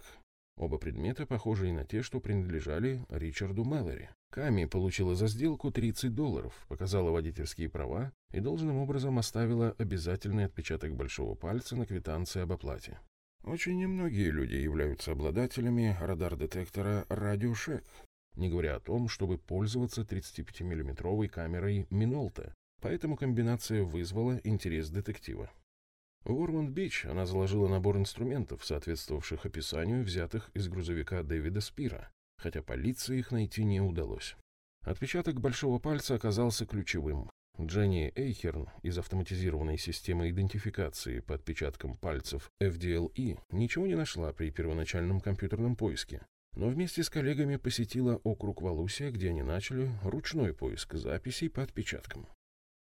A: Оба предмета похожие на те, что принадлежали Ричарду Мэллори. Ками получила за сделку 30 долларов, показала водительские права и должным образом оставила обязательный отпечаток большого пальца на квитанции об оплате. Очень немногие люди являются обладателями радар-детектора «Радиошек», не говоря о том, чтобы пользоваться 35-миллиметровой камерой Минолта, поэтому комбинация вызвала интерес детектива. В Уормонд-Бич она заложила набор инструментов, соответствовавших описанию, взятых из грузовика Дэвида Спира, хотя полиции их найти не удалось. Отпечаток большого пальца оказался ключевым. Дженни Эйхерн из автоматизированной системы идентификации по отпечаткам пальцев FDLE ничего не нашла при первоначальном компьютерном поиске, но вместе с коллегами посетила округ Валусия, где они начали ручной поиск записей по отпечаткам.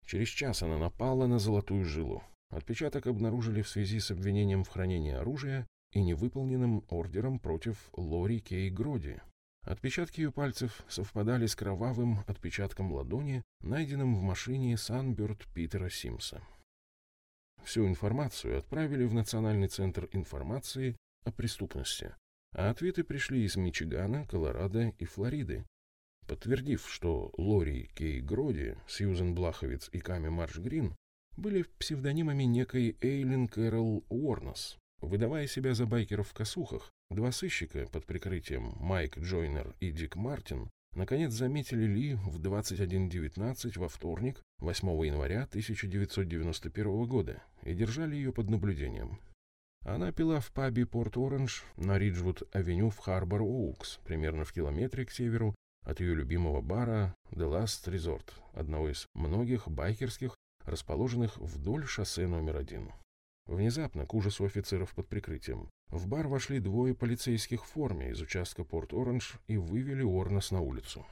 A: Через час она напала на золотую жилу. Отпечаток обнаружили в связи с обвинением в хранении оружия и невыполненным ордером против Лори Кей Гроди, Отпечатки ее пальцев совпадали с кровавым отпечатком ладони, найденным в машине Санберт Питера Симса. Всю информацию отправили в Национальный центр информации о преступности, а ответы пришли из Мичигана, Колорадо и Флориды, подтвердив, что Лори Кей Гроди, Сьюзен Блаховиц и Ками Марш Грин были псевдонимами некой Эйлин Кэрол Уорнес. Выдавая себя за байкеров в косухах, два сыщика под прикрытием Майк Джойнер и Дик Мартин наконец заметили Ли в 21.19 во вторник, 8 января 1991 года, и держали ее под наблюдением. Она пила в пабе Порт-Оранж на Риджвуд-авеню в Харбор-Оукс, примерно в километре к северу от ее любимого бара The Last Resort, одного из многих байкерских, расположенных вдоль шоссе номер один. Внезапно, к ужасу офицеров под прикрытием, в бар вошли двое полицейских в форме из участка Порт-Оранж и вывели Орнос на улицу.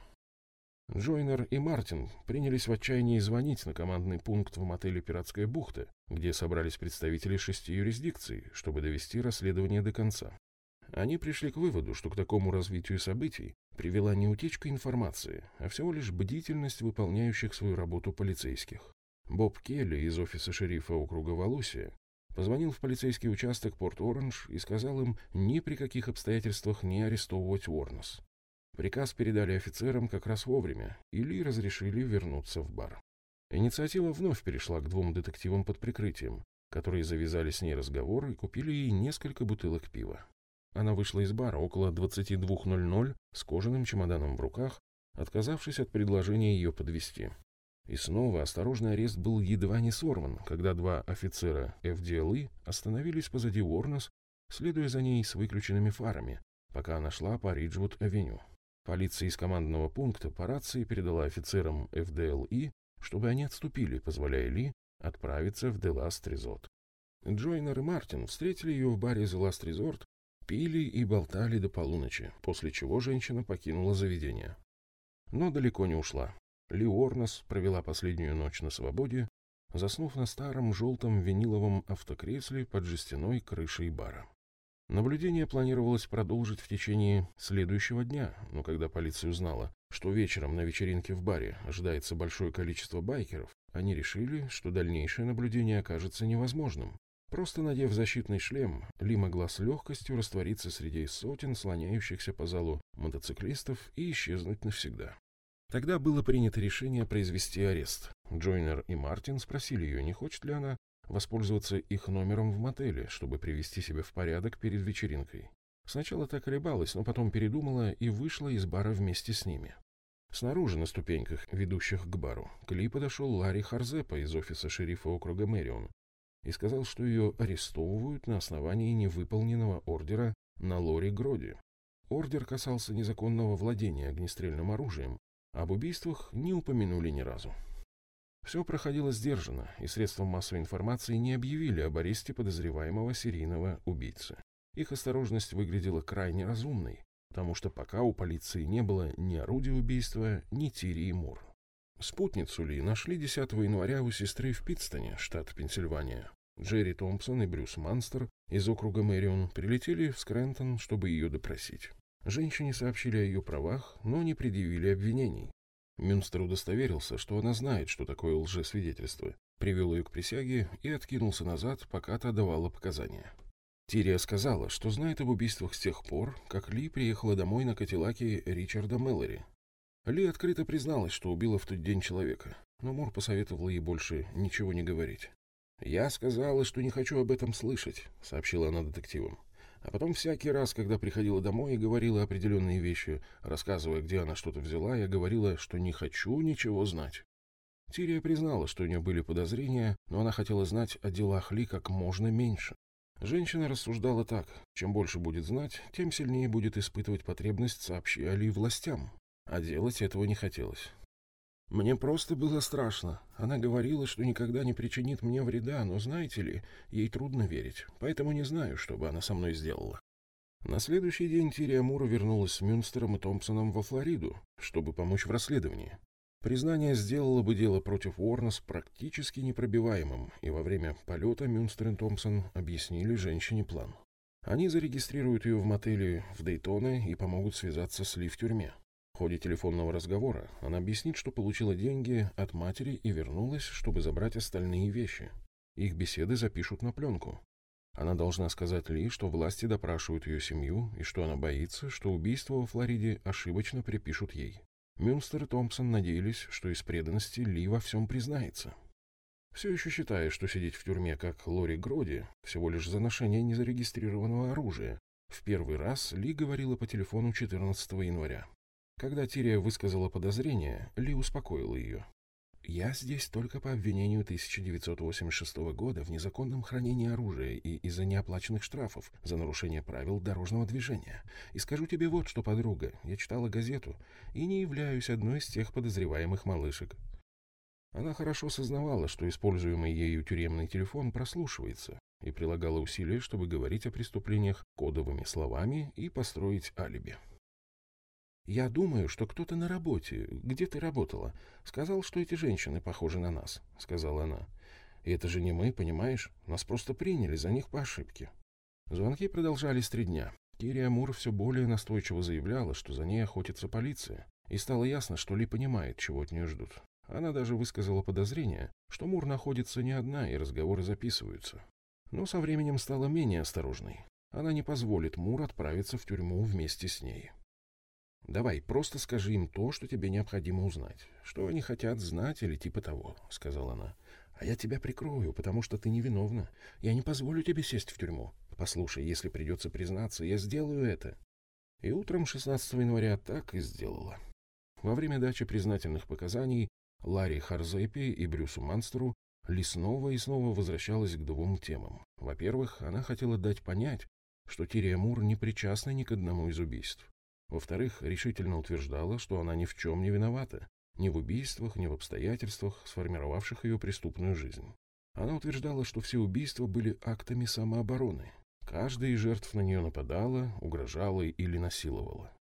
A: Джойнер и Мартин принялись в отчаянии звонить на командный пункт в мотеле «Пиратская бухта», где собрались представители шести юрисдикций, чтобы довести расследование до конца. Они пришли к выводу, что к такому развитию событий привела не утечка информации, а всего лишь бдительность выполняющих свою работу полицейских. Боб Келли из офиса шерифа округа Валусия Позвонил в полицейский участок Порт-Оранж и сказал им ни при каких обстоятельствах не арестовывать Уорнес. Приказ передали офицерам как раз вовремя, и Ли разрешили вернуться в бар. Инициатива вновь перешла к двум детективам под прикрытием, которые завязали с ней разговор и купили ей несколько бутылок пива. Она вышла из бара около 22.00 с кожаным чемоданом в руках, отказавшись от предложения ее подвести. И снова осторожный арест был едва не сорван, когда два офицера FDLE остановились позади Уорнес, следуя за ней с выключенными фарами, пока она шла по Риджвуд-авеню. Полиция из командного пункта по рации передала офицерам FDLE, чтобы они отступили, позволяя Ли отправиться в The Last Resort. Джойнер и Мартин встретили ее в баре The Last Resort, пили и болтали до полуночи, после чего женщина покинула заведение. Но далеко не ушла. Ли Уорнес провела последнюю ночь на свободе, заснув на старом желтом виниловом автокресле под жестяной крышей бара. Наблюдение планировалось продолжить в течение следующего дня, но когда полиция узнала, что вечером на вечеринке в баре ожидается большое количество байкеров, они решили, что дальнейшее наблюдение окажется невозможным. Просто надев защитный шлем, Ли могла с легкостью раствориться среди сотен слоняющихся по залу мотоциклистов и исчезнуть навсегда. Тогда было принято решение произвести арест. Джойнер и Мартин спросили ее, не хочет ли она воспользоваться их номером в мотеле, чтобы привести себя в порядок перед вечеринкой. Сначала так колебалась, но потом передумала и вышла из бара вместе с ними. Снаружи, на ступеньках, ведущих к бару, к Ли подошел Ларри Харзепа из офиса шерифа округа Мэрион и сказал, что ее арестовывают на основании невыполненного ордера на Лори Гроди. Ордер касался незаконного владения огнестрельным оружием, об убийствах не упомянули ни разу. Все проходило сдержанно, и средства массовой информации не объявили об аресте подозреваемого серийного убийцы. Их осторожность выглядела крайне разумной, потому что пока у полиции не было ни орудия убийства, ни Тири и Мур. Спутницу Ли нашли 10 января у сестры в Питстоне, штат Пенсильвания. Джерри Томпсон и Брюс Манстер из округа Мэрион прилетели в Скрентон, чтобы ее допросить. Женщине сообщили о ее правах, но не предъявили обвинений. Мюнстер удостоверился, что она знает, что такое лжесвидетельство, привел ее к присяге и откинулся назад, пока та давала показания. Тирия сказала, что знает об убийствах с тех пор, как Ли приехала домой на Катилаке Ричарда Мэллори. Ли открыто призналась, что убила в тот день человека, но Мур посоветовал ей больше ничего не говорить. «Я сказала, что не хочу об этом слышать», — сообщила она детективам. А потом всякий раз, когда приходила домой и говорила определенные вещи, рассказывая, где она что-то взяла, я говорила, что не хочу ничего знать. Тирия признала, что у нее были подозрения, но она хотела знать о делах Ли как можно меньше. Женщина рассуждала так, чем больше будет знать, тем сильнее будет испытывать потребность сообщить о Ли властям. А делать этого не хотелось. Мне просто было страшно. Она говорила, что никогда не причинит мне вреда, но, знаете ли, ей трудно верить, поэтому не знаю, что бы она со мной сделала. На следующий день Тирия Мура вернулась с Мюнстером и Томпсоном во Флориду, чтобы помочь в расследовании. Признание сделало бы дело против Уорнес практически непробиваемым, и во время полета Мюнстер и Томпсон объяснили женщине план. Они зарегистрируют ее в мотеле в Дейтоне и помогут связаться с Ли в тюрьме. В ходе телефонного разговора она объяснит, что получила деньги от матери и вернулась, чтобы забрать остальные вещи. Их беседы запишут на пленку. Она должна сказать Ли, что власти допрашивают ее семью и что она боится, что убийство во Флориде ошибочно припишут ей. Мюнстер и Томпсон надеялись, что из преданности Ли во всем признается. Все еще считая, что сидеть в тюрьме, как Лори Гроди, всего лишь за ношение незарегистрированного оружия, в первый раз Ли говорила по телефону 14 января. Когда Тирия высказала подозрение, Ли успокоила ее. «Я здесь только по обвинению 1986 года в незаконном хранении оружия и из-за неоплаченных штрафов за нарушение правил дорожного движения. И скажу тебе вот что, подруга, я читала газету и не являюсь одной из тех подозреваемых малышек». Она хорошо сознавала, что используемый ею тюремный телефон прослушивается, и прилагала усилия, чтобы говорить о преступлениях кодовыми словами и построить алиби. «Я думаю, что кто-то на работе, где ты работала, сказал, что эти женщины похожи на нас», — сказала она. «И это же не мы, понимаешь? Нас просто приняли за них по ошибке». Звонки продолжались три дня. Кири Мур все более настойчиво заявляла, что за ней охотится полиция, и стало ясно, что Ли понимает, чего от нее ждут. Она даже высказала подозрение, что Мур находится не одна, и разговоры записываются. Но со временем стала менее осторожной. Она не позволит Мур отправиться в тюрьму вместе с ней. «Давай, просто скажи им то, что тебе необходимо узнать. Что они хотят знать или типа того», — сказала она. «А я тебя прикрою, потому что ты невиновна. Я не позволю тебе сесть в тюрьму. Послушай, если придется признаться, я сделаю это». И утром 16 января так и сделала. Во время дачи признательных показаний Ларри Харзепи и Брюсу Манстеру Ли снова и снова возвращалась к двум темам. Во-первых, она хотела дать понять, что Тирия Мур не причастна ни к одному из убийств. Во-вторых, решительно утверждала, что она ни в чем не виновата, ни в убийствах, ни в обстоятельствах, сформировавших ее преступную жизнь. Она утверждала, что все убийства были актами самообороны. Каждая из жертв на нее нападала, угрожала или насиловала.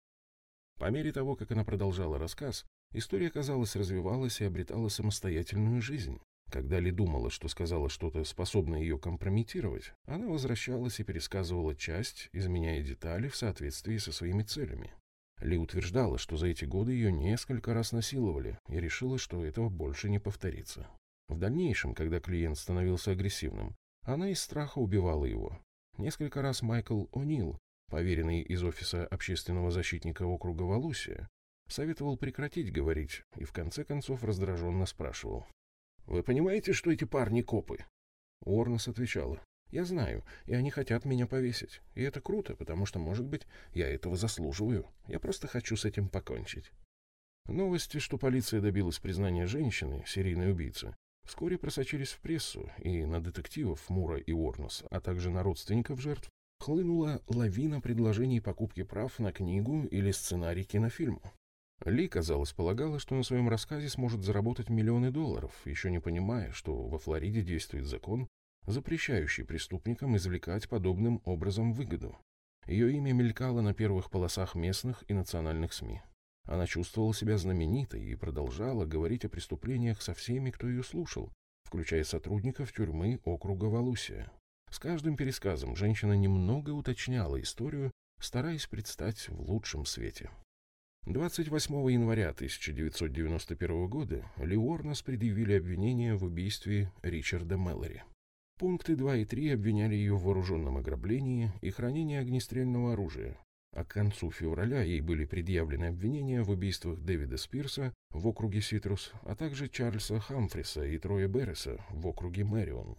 A: По мере того, как она продолжала рассказ, история, казалось, развивалась и обретала самостоятельную жизнь. Когда Ли думала, что сказала что-то способное ее компрометировать, она возвращалась и пересказывала часть, изменяя детали в соответствии со своими целями. Ли утверждала, что за эти годы ее несколько раз насиловали, и решила, что этого больше не повторится. В дальнейшем, когда клиент становился агрессивным, она из страха убивала его. Несколько раз Майкл О'Нил, поверенный из офиса общественного защитника округа Валусия, советовал прекратить говорить и в конце концов раздраженно спрашивал, «Вы понимаете, что эти парни копы?» Уорнес отвечала. «Я знаю, и они хотят меня повесить. И это круто, потому что, может быть, я этого заслуживаю. Я просто хочу с этим покончить». Новости, что полиция добилась признания женщины, серийной убийцы, вскоре просочились в прессу, и на детективов Мура и Уорнес, а также на родственников жертв, хлынула лавина предложений покупки прав на книгу или сценарий кинофильму. Ли, казалось, полагала, что на своем рассказе сможет заработать миллионы долларов, еще не понимая, что во Флориде действует закон, запрещающий преступникам извлекать подобным образом выгоду. Ее имя мелькало на первых полосах местных и национальных СМИ. Она чувствовала себя знаменитой и продолжала говорить о преступлениях со всеми, кто ее слушал, включая сотрудников тюрьмы округа Валусия. С каждым пересказом женщина немного уточняла историю, стараясь предстать в лучшем свете. 28 января 1991 года Ли Уорнес предъявили обвинение в убийстве Ричарда Мэллори. Пункты 2 и 3 обвиняли ее в вооруженном ограблении и хранении огнестрельного оружия, а к концу февраля ей были предъявлены обвинения в убийствах Дэвида Спирса в округе Ситрус, а также Чарльза Хамфриса и Троя Берреса в округе Мэрион.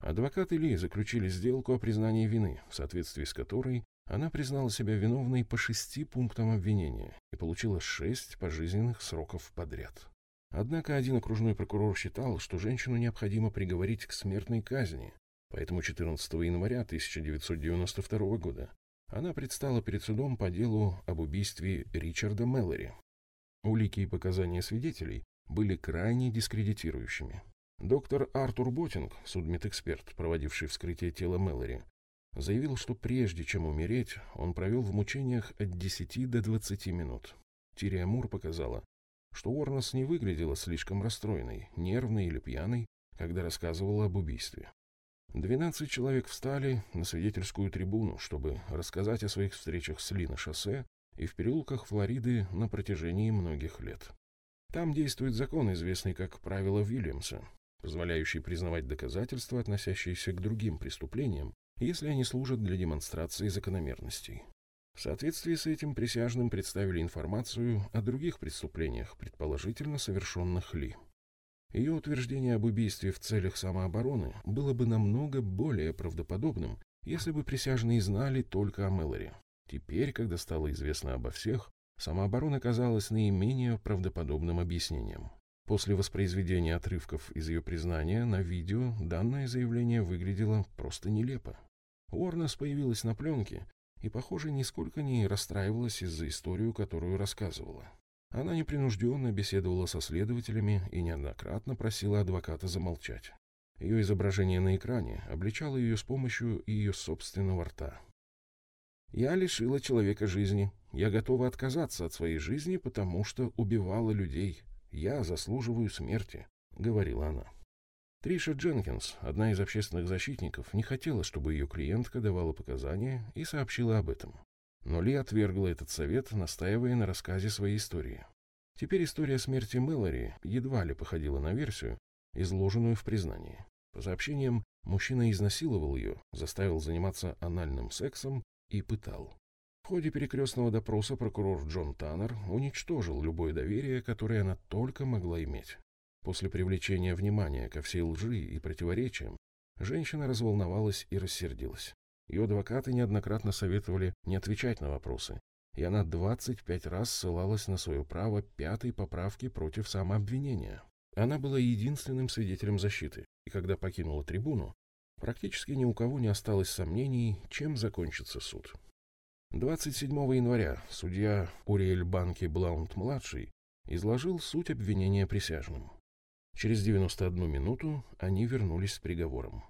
A: Адвокаты Ли заключили сделку о признании вины, в соответствии с которой она признала себя виновной по шести пунктам обвинения и получила шесть пожизненных сроков подряд. Однако один окружной прокурор считал, что женщину необходимо приговорить к смертной казни, поэтому 14 января 1992 года она предстала перед судом по делу об убийстве Ричарда Мэллори. Улики и показания свидетелей были крайне дискредитирующими. Доктор Артур Ботинг, судмедэксперт, проводивший вскрытие тела Мэллори, заявил, что прежде чем умереть, он провел в мучениях от 10 до 20 минут. Тирия Мур показала, что Уорнес не выглядела слишком расстроенной, нервной или пьяной, когда рассказывала об убийстве. Двенадцать человек встали на свидетельскую трибуну, чтобы рассказать о своих встречах с Ли шоссе и в переулках Флориды на протяжении многих лет. Там действует закон, известный как «правило Вильямса», позволяющий признавать доказательства, относящиеся к другим преступлениям, если они служат для демонстрации закономерностей. В соответствии с этим присяжным представили информацию о других преступлениях, предположительно совершенных Ли. Ее утверждение об убийстве в целях самообороны было бы намного более правдоподобным, если бы присяжные знали только о Мэлори. Теперь, когда стало известно обо всех, самооборона казалась наименее правдоподобным объяснением. После воспроизведения отрывков из ее признания на видео данное заявление выглядело просто нелепо. Уорнес появилась на пленке и, похоже, нисколько не расстраивалась из-за историю, которую рассказывала. Она непринужденно беседовала со следователями и неоднократно просила адвоката замолчать. Ее изображение на экране обличало ее с помощью ее собственного рта. «Я лишила человека жизни. Я готова отказаться от своей жизни, потому что убивала людей. Я заслуживаю смерти», — говорила она. Триша Дженкинс, одна из общественных защитников, не хотела, чтобы ее клиентка давала показания и сообщила об этом. Но Ли отвергла этот совет, настаивая на рассказе своей истории. Теперь история смерти Мэлори едва ли походила на версию, изложенную в признании. По сообщениям, мужчина изнасиловал ее, заставил заниматься анальным сексом и пытал. В ходе перекрестного допроса прокурор Джон Таннер уничтожил любое доверие, которое она только могла иметь. После привлечения внимания ко всей лжи и противоречиям, женщина разволновалась и рассердилась. Ее адвокаты неоднократно советовали не отвечать на вопросы, и она 25 раз ссылалась на свое право пятой поправки против самообвинения. Она была единственным свидетелем защиты, и когда покинула трибуну, практически ни у кого не осталось сомнений, чем закончится суд. 27 января судья Уриэль Банки Блаунт-младший изложил суть обвинения присяжным. Через 91 минуту они вернулись с приговором.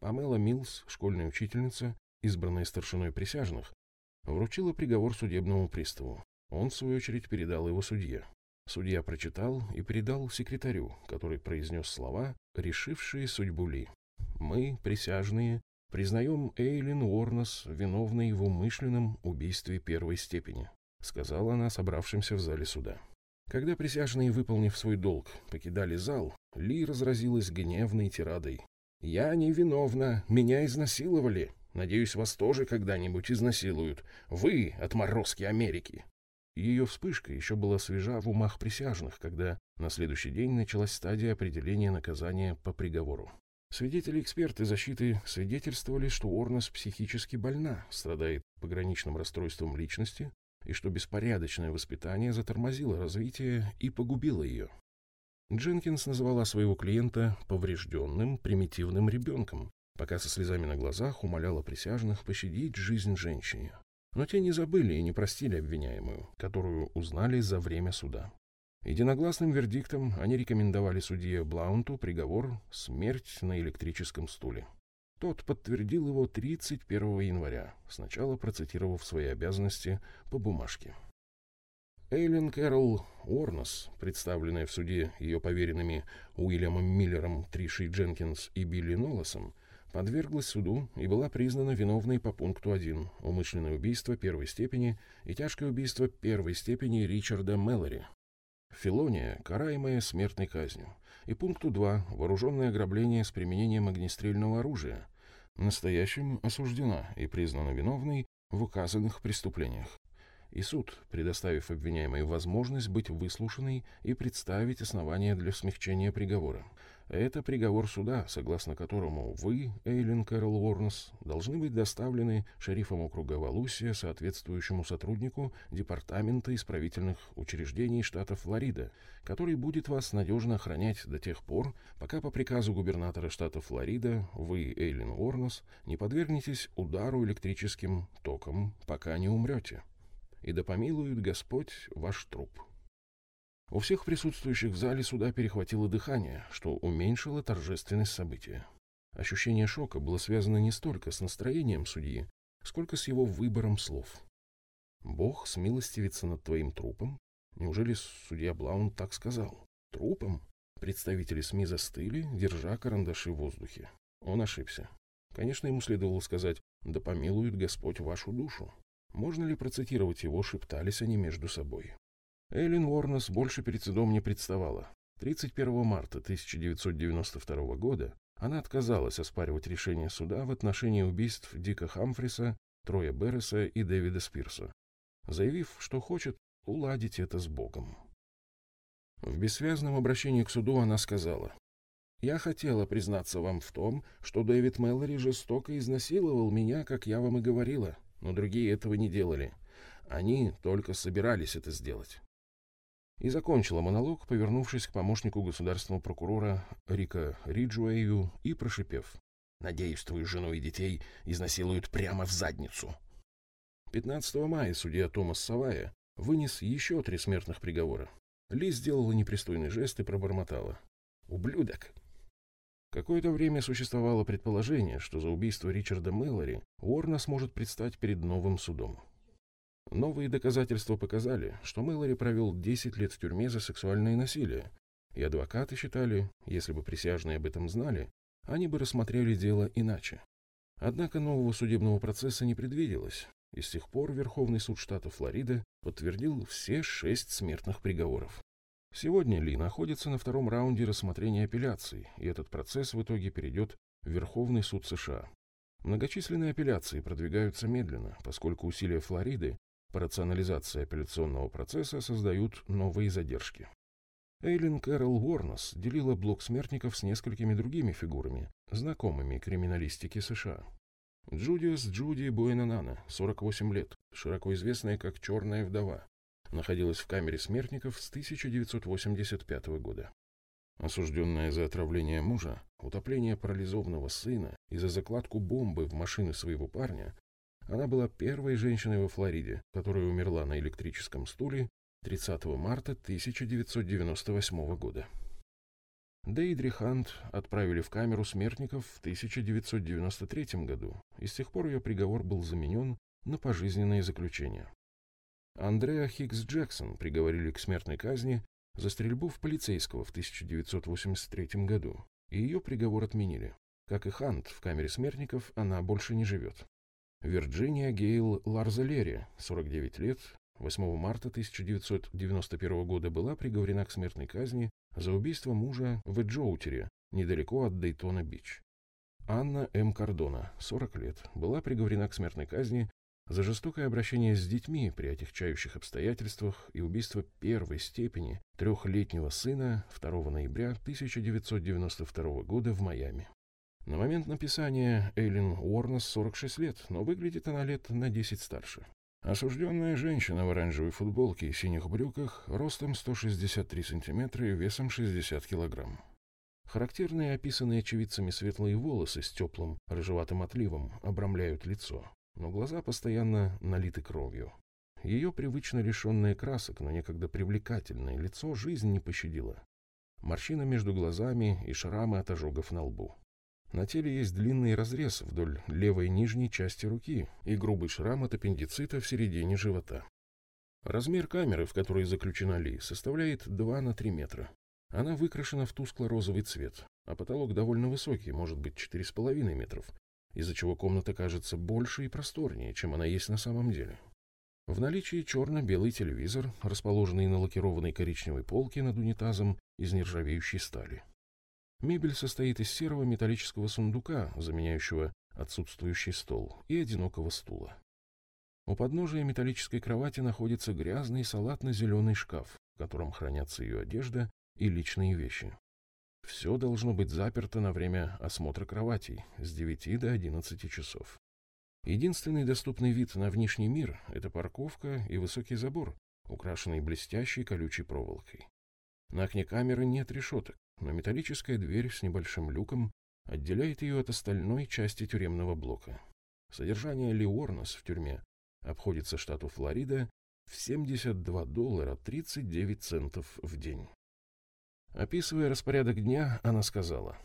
A: Памела Милс, школьная учительница, избранная старшиной присяжных, вручила приговор судебному приставу. Он, в свою очередь, передал его судье. Судья прочитал и передал секретарю, который произнес слова, решившие судьбу Ли. «Мы, присяжные, признаем Эйлин Уорнес виновной в умышленном убийстве первой степени», сказала она собравшимся в зале суда. Когда присяжные, выполнив свой долг, покидали зал, Ли разразилась гневной тирадой. «Я невиновна, меня изнасиловали. Надеюсь, вас тоже когда-нибудь изнасилуют. Вы — отморозки Америки!» Ее вспышка еще была свежа в умах присяжных, когда на следующий день началась стадия определения наказания по приговору. Свидетели-эксперты защиты свидетельствовали, что Орнес психически больна, страдает пограничным расстройством личности и что беспорядочное воспитание затормозило развитие и погубило ее. Дженкинс назвала своего клиента поврежденным, примитивным ребенком, пока со слезами на глазах умоляла присяжных пощадить жизнь женщине. Но те не забыли и не простили обвиняемую, которую узнали за время суда. Единогласным вердиктом они рекомендовали судье Блаунту приговор «Смерть на электрическом стуле». Тот подтвердил его 31 января, сначала процитировав свои обязанности по бумажке. Эйлин Кэрол Уорнес, представленная в суде ее поверенными Уильямом Миллером, Тришей Дженкинс и Билли Нолосом, подверглась суду и была признана виновной по пункту 1 умышленное убийство первой степени и тяжкое убийство первой степени Ричарда Мэллори. Филония, караемая смертной казнью. И пункту 2 вооруженное ограбление с применением огнестрельного оружия. Настоящим осуждена и признана виновной в указанных преступлениях. И суд, предоставив обвиняемой возможность быть выслушанной и представить основания для смягчения приговора. Это приговор суда, согласно которому вы, Эйлин Кэрол Уорнес, должны быть доставлены шерифом округа Валусия, соответствующему сотруднику Департамента исправительных учреждений штата Флорида, который будет вас надежно охранять до тех пор, пока по приказу губернатора штата Флорида вы, Эйлин Уорнес, не подвергнетесь удару электрическим током, пока не умрете. И да помилует Господь ваш труп. У всех присутствующих в зале суда перехватило дыхание, что уменьшило торжественность события. Ощущение шока было связано не столько с настроением судьи, сколько с его выбором слов. «Бог смилостивится над твоим трупом?» Неужели судья Блаун так сказал? «Трупом?» Представители СМИ застыли, держа карандаши в воздухе. Он ошибся. Конечно, ему следовало сказать «Да помилует Господь вашу душу». Можно ли процитировать его, шептались они между собой. Эйлин Уорнес больше перед судом не представала. 31 марта 1992 года она отказалась оспаривать решение суда в отношении убийств Дика Хамфриса, Троя Берреса и Дэвида Спирса, заявив, что хочет уладить это с Богом. В бессвязном обращении к суду она сказала, «Я хотела признаться вам в том, что Дэвид Мэллори жестоко изнасиловал меня, как я вам и говорила, но другие этого не делали. Они только собирались это сделать и закончила монолог, повернувшись к помощнику государственного прокурора Рика Риджуэю и прошипев. «Надеюсь, твою жену и детей изнасилуют прямо в задницу». 15 мая судья Томас Савая вынес еще три смертных приговора. Ли сделала непристойный жест и пробормотала. «Ублюдок!» Какое-то время существовало предположение, что за убийство Ричарда Мэллори Уорна сможет предстать перед новым судом. Новые доказательства показали, что Мэллори провел 10 лет в тюрьме за сексуальное насилие, и адвокаты считали, если бы присяжные об этом знали, они бы рассмотрели дело иначе. Однако нового судебного процесса не предвиделось, и с тех пор Верховный суд штата Флорида подтвердил все шесть смертных приговоров. Сегодня Ли находится на втором раунде рассмотрения апелляций, и этот процесс в итоге перейдет в Верховный суд США. Многочисленные апелляции продвигаются медленно, поскольку усилия Флориды по рационализации апелляционного процесса создают новые задержки. Эйлин Кэрол Уорнес делила блок смертников с несколькими другими фигурами, знакомыми криминалистике США. Джудиас Джуди Буэнанана, 48 лет, широко известная как «Черная вдова», находилась в камере смертников с 1985 года. Осужденная за отравление мужа, утопление парализованного сына и за закладку бомбы в машины своего парня, она была первой женщиной во Флориде, которая умерла на электрическом стуле 30 марта 1998 года. Дейдри Хант отправили в камеру смертников в 1993 году, и с тех пор ее приговор был заменен на пожизненное заключение. Андреа Хиггс Джексон приговорили к смертной казни за стрельбу в полицейского в 1983 году, и ее приговор отменили. Как и Хант, в камере смертников она больше не живет. Вирджиния Гейл Ларзалери, 49 лет, 8 марта 1991 года была приговорена к смертной казни за убийство мужа в Эджоутере, недалеко от Дейтона-Бич. Анна М. Кардона, 40 лет, была приговорена к смертной казни за жестокое обращение с детьми при отягчающих обстоятельствах и убийство первой степени трехлетнего сына 2 ноября 1992 года в Майами. На момент написания Эйлин Уорнес 46 лет, но выглядит она лет на 10 старше. Осужденная женщина в оранжевой футболке и синих брюках, ростом 163 сантиметра и весом 60 килограмм. Характерные описанные очевидцами светлые волосы с теплым рыжеватым отливом обрамляют лицо, но глаза постоянно налиты кровью. Ее привычно лишенное красок, но некогда привлекательное лицо жизнь не пощадила. Морщина между глазами и шрамы от ожогов на лбу. На теле есть длинный разрез вдоль левой нижней части руки и грубый шрам от аппендицита в середине живота. Размер камеры, в которой заключена Ли, составляет 2 на 3 метра. Она выкрашена в тускло-розовый цвет, а потолок довольно высокий, может быть 4,5 метров, из-за чего комната кажется больше и просторнее, чем она есть на самом деле. В наличии черно-белый телевизор, расположенный на лакированной коричневой полке над унитазом из нержавеющей стали. Мебель состоит из серого металлического сундука, заменяющего отсутствующий стол, и одинокого стула. У подножия металлической кровати находится грязный салатно-зеленый шкаф, в котором хранятся ее одежда и личные вещи. Все должно быть заперто на время осмотра кроватей с 9 до 11 часов. Единственный доступный вид на внешний мир – это парковка и высокий забор, украшенный блестящей колючей проволокой. На окне камеры нет решеток, но металлическая дверь с небольшим люком отделяет ее от остальной части тюремного блока. Содержание Ли Уорнес в тюрьме обходится штату Флорида в 72 доллара 39 центов в день. Описывая распорядок дня, она сказала,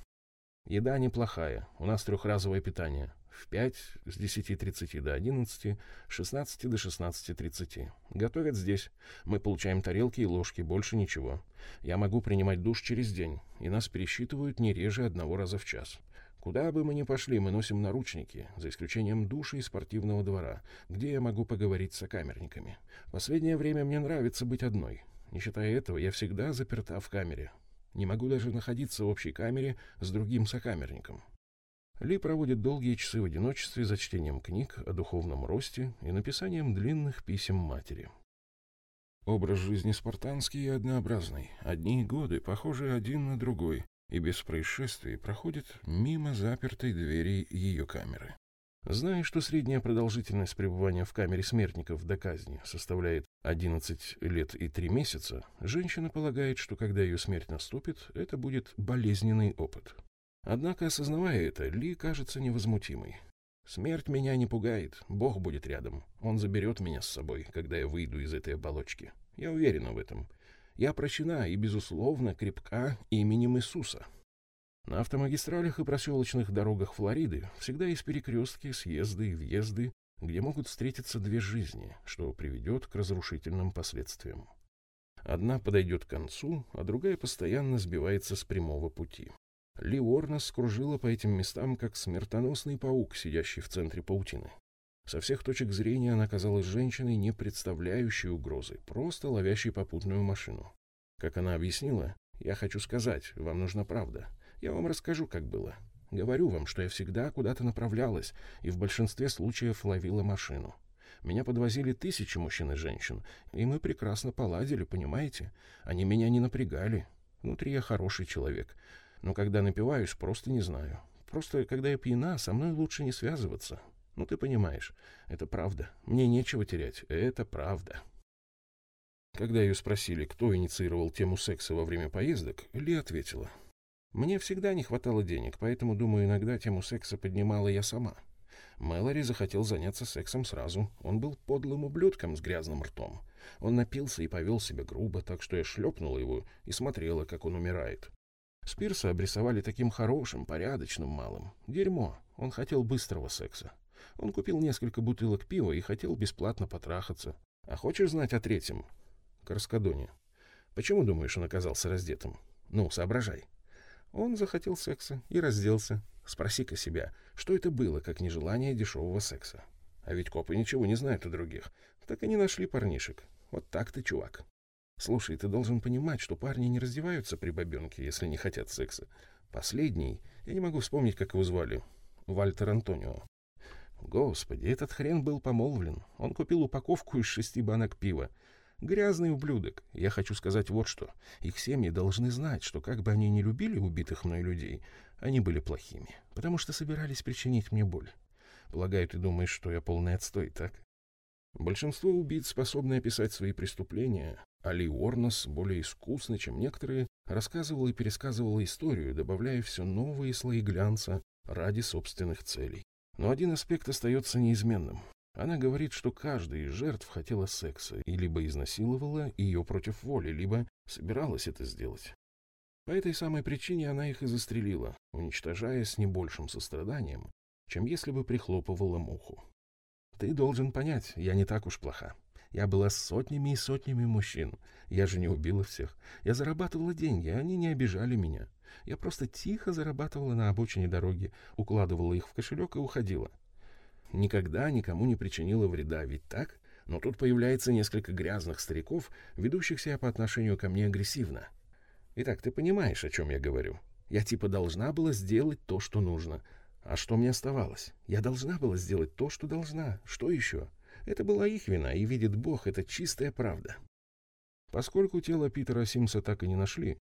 A: «Еда неплохая, у нас трехразовое питание в 5 с 10.30 до 11, 16 до 16.30. Готовят здесь. Мы получаем тарелки и ложки, больше ничего. Я могу принимать душ через день, и нас пересчитывают не реже одного раза в час. Куда бы мы ни пошли, мы носим наручники, за исключением души и спортивного двора, где я могу поговорить с сокамерниками. Последнее время мне нравится быть одной. Не считая этого, я всегда заперта в камере. Не могу даже находиться в общей камере с другим сокамерником. Ли проводит долгие часы в одиночестве за чтением книг о духовном росте и написанием длинных писем матери. Образ жизни спартанский и однообразный. Одни годы, похожие один на другой, и без происшествий проходят мимо запертой двери ее камеры. Зная, что средняя продолжительность пребывания в камере смертников до казни составляет 11 лет и 3 месяца, женщина полагает, что когда ее смерть наступит, это будет болезненный опыт. Однако, осознавая это, Ли кажется невозмутимой. «Смерть меня не пугает, Бог будет рядом. Он заберет меня с собой, когда я выйду из этой оболочки. Я уверена в этом. Я прощена и, безусловно, крепка именем Иисуса». На автомагистралях и проселочных дорогах Флориды всегда есть перекрестки, съезды и въезды, где могут встретиться две жизни, что приведет к разрушительным последствиям. Одна подойдет к концу, а другая постоянно сбивается с прямого пути. Ли Уорнес кружила по этим местам, как смертоносный паук, сидящий в центре паутины. Со всех точек зрения она казалась женщиной, не представляющей угрозы, просто ловящей попутную машину. Как она объяснила, «Я хочу сказать, вам нужна правда. Я вам расскажу, как было. Говорю вам, что я всегда куда-то направлялась и в большинстве случаев ловила машину. Меня подвозили тысячи мужчин и женщин, и мы прекрасно поладили, понимаете? Они меня не напрягали. Внутри я хороший человек. Но когда напиваюсь, просто не знаю. Просто, когда я пьяна, со мной лучше не связываться. Ну, ты понимаешь, это правда. Мне нечего терять. Это правда. Когда ее спросили, кто инициировал тему секса во время поездок, Ли ответила. Мне всегда не хватало денег, поэтому, думаю, иногда тему секса поднимала я сама. Мэлори захотел заняться сексом сразу. Он был подлым ублюдком с грязным ртом. Он напился и повел себя грубо, так что я шлепнула его и смотрела, как он умирает. Спирса обрисовали таким хорошим, порядочным малым. Дерьмо. Он хотел быстрого секса. Он купил несколько бутылок пива и хотел бесплатно потрахаться. А хочешь знать о третьем? Карскадоне. Почему думаешь, он оказался раздетым? Ну, соображай. Он захотел секса и разделся. Спроси-ка себя, что это было, как нежелание дешевого секса? А ведь копы ничего не знают о других. Так и не нашли парнишек. Вот так ты, чувак. Слушай, ты должен понимать, что парни не раздеваются при бабенке, если не хотят секса. Последний, я не могу вспомнить, как его звали, Вальтер Антонио. Господи, этот хрен был помолвлен. Он купил упаковку из шести банок пива. Грязный ублюдок. Я хочу сказать вот что. Их семьи должны знать, что как бы они ни любили убитых мной людей, они были плохими, потому что собирались причинить мне боль. Полагаю, ты думаешь, что я полный отстой, так? Большинство убийц способны описать свои преступления, Али Уорнос, более искусный, чем некоторые, рассказывал и пересказывал историю, добавляя все новые слои глянца ради собственных целей. Но один аспект остается неизменным. Она говорит, что каждая из жертв хотела секса и либо изнасиловала ее против воли, либо собиралась это сделать. По этой самой причине она их и застрелила, уничтожая с не большим состраданием, чем если бы прихлопывала муху. Ты должен понять, я не так уж плоха. Я была сотнями и сотнями мужчин. Я же не убила всех. Я зарабатывала деньги, они не обижали меня. Я просто тихо зарабатывала на обочине дороги, укладывала их в кошелек и уходила. Никогда никому не причинила вреда, ведь так? Но тут появляется несколько грязных стариков, ведущих себя по отношению ко мне агрессивно. Итак, ты понимаешь, о чем я говорю? Я типа должна была сделать то, что нужно. А что мне оставалось? Я должна была сделать то, что должна. Что еще? Это была их вина, и, видит Бог, это чистая правда. Поскольку тело Питера Симса так и не нашли,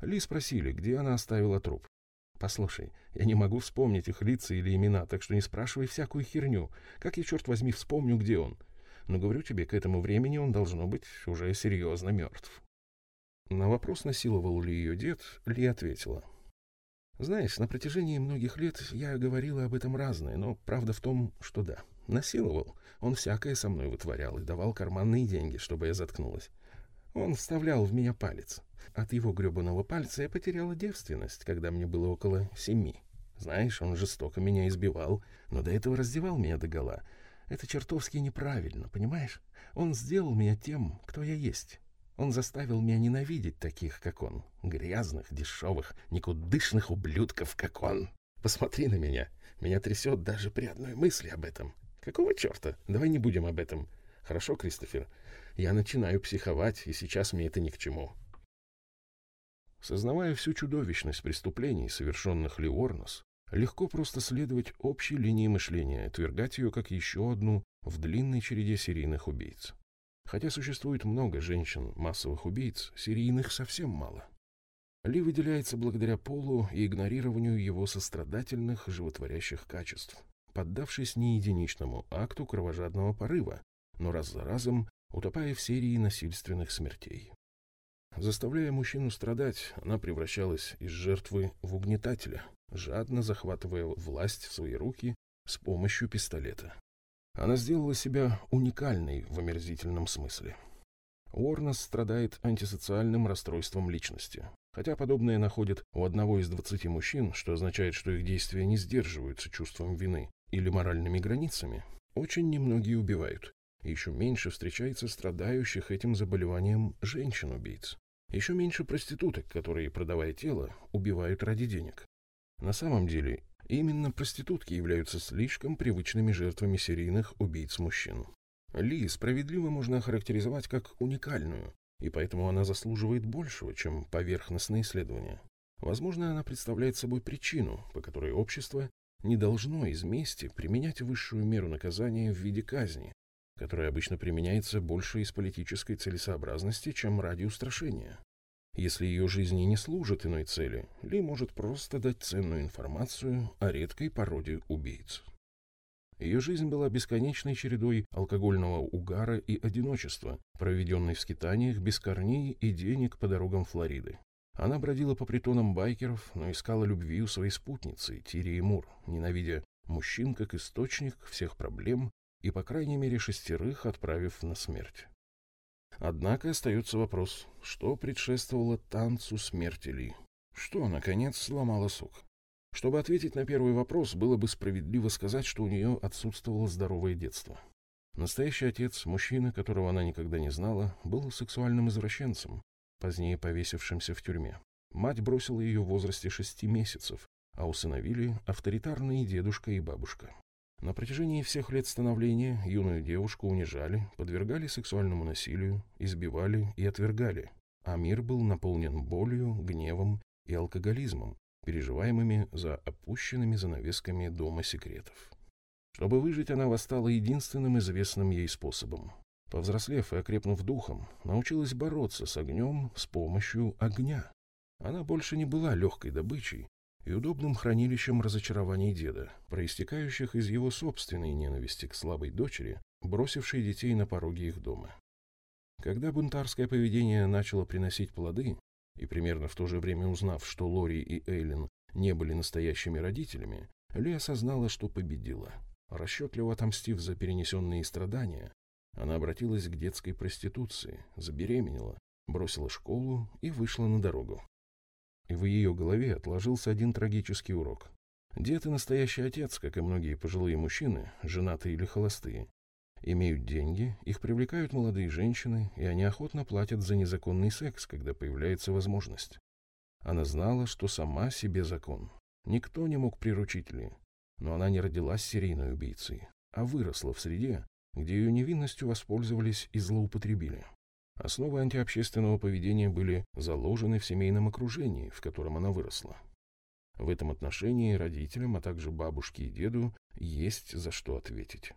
A: Ли спросили, где она оставила труп. «Послушай, я не могу вспомнить их лица или имена, так что не спрашивай всякую херню. Как я, черт возьми, вспомню, где он? Но говорю тебе, к этому времени он должно быть уже серьезно мертв». На вопрос, насиловал ли ее дед, Ли ответила. «Знаешь, на протяжении многих лет я говорила об этом разное, но правда в том, что да, насиловал. Он всякое со мной вытворял и давал карманные деньги, чтобы я заткнулась. Он вставлял в меня палец. От его гребаного пальца я потеряла девственность, когда мне было около семи. Знаешь, он жестоко меня избивал, но до этого раздевал меня догола. Это чертовски неправильно, понимаешь? Он сделал меня тем, кто я есть. Он заставил меня ненавидеть таких, как он. Грязных, дешевых, никудышных ублюдков, как он. Посмотри на меня. Меня трясет даже при одной мысли об этом. Какого черта? Давай не будем об этом. Хорошо, Кристофер? Я начинаю психовать, и сейчас мне это ни к чему. Сознавая всю чудовищность преступлений, совершенных Леорнос, легко просто следовать общей линии мышления, отвергать ее как еще одну в длинной череде серийных убийц. Хотя существует много женщин, массовых убийц, серийных совсем мало. Ли выделяется благодаря полу и игнорированию его сострадательных, животворящих качеств поддавшись не единичному акту кровожадного порыва, но раз за разом утопая в серии насильственных смертей. Заставляя мужчину страдать, она превращалась из жертвы в угнетателя, жадно захватывая власть в свои руки с помощью пистолета. Она сделала себя уникальной в омерзительном смысле. Уорнес страдает антисоциальным расстройством личности. Хотя подобное находят у одного из двадцати мужчин, что означает, что их действия не сдерживаются чувством вины или моральными границами, очень немногие убивают. Еще меньше встречается страдающих этим заболеванием женщин-убийц. Еще меньше проституток, которые, продавая тело, убивают ради денег. На самом деле, именно проститутки являются слишком привычными жертвами серийных убийц-мужчин. Ли справедливо можно охарактеризовать как уникальную, и поэтому она заслуживает большего, чем поверхностные исследования. Возможно, она представляет собой причину, по которой общество не должно из мести применять высшую меру наказания в виде казни, которая обычно применяется больше из политической целесообразности, чем ради устрашения. Если ее жизни не служит иной цели, Ли может просто дать ценную информацию о редкой породе убийц. Ее жизнь была бесконечной чередой алкогольного угара и одиночества, проведенной в скитаниях без корней и денег по дорогам Флориды. Она бродила по притонам байкеров, но искала любви у своей спутницы, Тири Мур, ненавидя мужчин как источник всех проблем и, по крайней мере, шестерых отправив на смерть. Однако остается вопрос, что предшествовало танцу смерти Ли? Что, наконец, сломало сук? Чтобы ответить на первый вопрос, было бы справедливо сказать, что у нее отсутствовало здоровое детство. Настоящий отец, мужчина, которого она никогда не знала, был сексуальным извращенцем, позднее повесившимся в тюрьме. Мать бросила ее в возрасте шести месяцев, а усыновили авторитарные дедушка и бабушка. На протяжении всех лет становления юную девушку унижали, подвергали сексуальному насилию, избивали и отвергали, а мир был наполнен болью, гневом и алкоголизмом, переживаемыми за опущенными занавесками дома секретов. Чтобы выжить, она восстала единственным известным ей способом. Повзрослев и окрепнув духом, научилась бороться с огнем с помощью огня. Она больше не была легкой добычей и удобным хранилищем разочарований деда, проистекающих из его собственной ненависти к слабой дочери, бросившей детей на пороге их дома. Когда бунтарское поведение начало приносить плоды, и примерно в то же время узнав, что Лори и Эйлин не были настоящими родителями, Ли осознала, что победила. Расчетливо отомстив за перенесенные страдания, она обратилась к детской проституции, забеременела, бросила школу и вышла на дорогу. И в ее голове отложился один трагический урок. Дед и настоящий отец, как и многие пожилые мужчины, женатые или холостые, имеют деньги, их привлекают молодые женщины, и они охотно платят за незаконный секс, когда появляется возможность. Она знала, что сама себе закон. Никто не мог приручить Ли, но она не родилась серийной убийцей, а выросла в среде, где ее невинностью воспользовались и злоупотребили. Основы антиобщественного поведения были заложены в семейном окружении, в котором она выросла. В этом отношении родителям, а также бабушке и деду есть за что ответить.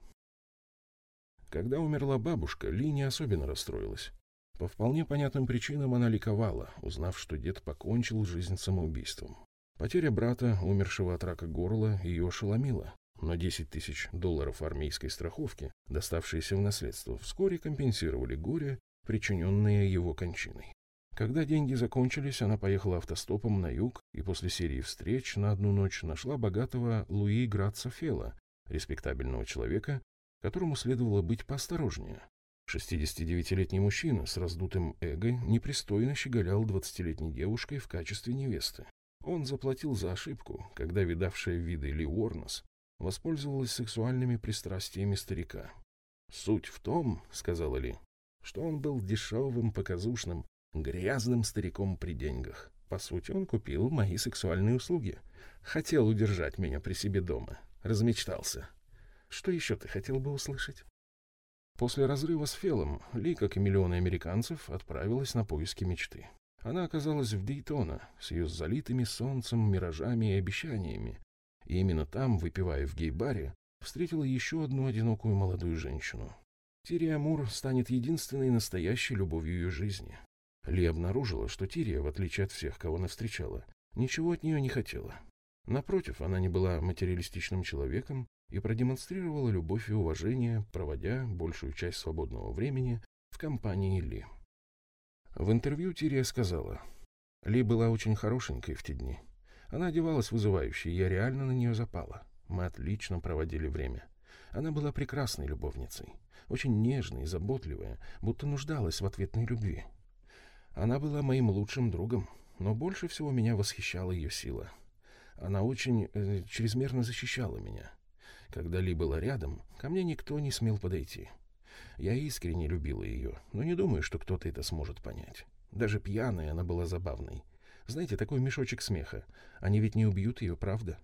A: Когда умерла бабушка, Ли не особенно расстроилась. По вполне понятным причинам она ликовала, узнав, что дед покончил жизнь самоубийством. Потеря брата, умершего от рака горла, ее ошеломила, но 10 тысяч долларов армейской страховки, доставшиеся в наследство, вскоре компенсировали горе, причиненное его кончиной. Когда деньги закончились, она поехала автостопом на юг и после серии встреч на одну ночь нашла богатого Луи Граца Фела, респектабельного человека, которому следовало быть поосторожнее. 69-летний мужчина с раздутым эго непристойно щеголял 20-летней девушкой в качестве невесты. Он заплатил за ошибку, когда видавшая виды Ли Уорнес воспользовалась сексуальными пристрастиями старика. «Суть в том, — сказала Ли, — что он был дешевым, показушным, грязным стариком при деньгах. По сути, он купил мои сексуальные услуги. Хотел удержать меня при себе дома. Размечтался. Что еще ты хотел бы услышать? После разрыва с Фелом Ли, как и миллионы американцев, отправилась на поиски мечты. Она оказалась в Дейтона с ее залитыми солнцем, миражами и обещаниями. И именно там, выпивая в гей-баре, встретила еще одну одинокую молодую женщину. Тирия Мур станет единственной настоящей любовью ее жизни. Ли обнаружила, что Тирия, в отличие от всех, кого она встречала, ничего от нее не хотела. Напротив, она не была материалистичным человеком и продемонстрировала любовь и уважение, проводя большую часть свободного времени в компании Ли. В интервью Тирия сказала, «Ли была очень хорошенькой в те дни. Она одевалась вызывающе, и я реально на нее запала. Мы отлично проводили время. Она была прекрасной любовницей, очень нежной, заботливая, будто нуждалась в ответной любви. Она была моим лучшим другом. но больше всего меня восхищала ее сила. Она очень э, чрезмерно защищала меня. Когда Ли была рядом, ко мне никто не смел подойти. Я искренне любила ее, но не думаю, что кто-то это сможет понять. Даже пьяная она была забавной. Знаете, такой мешочек смеха. Они ведь не убьют ее, правда?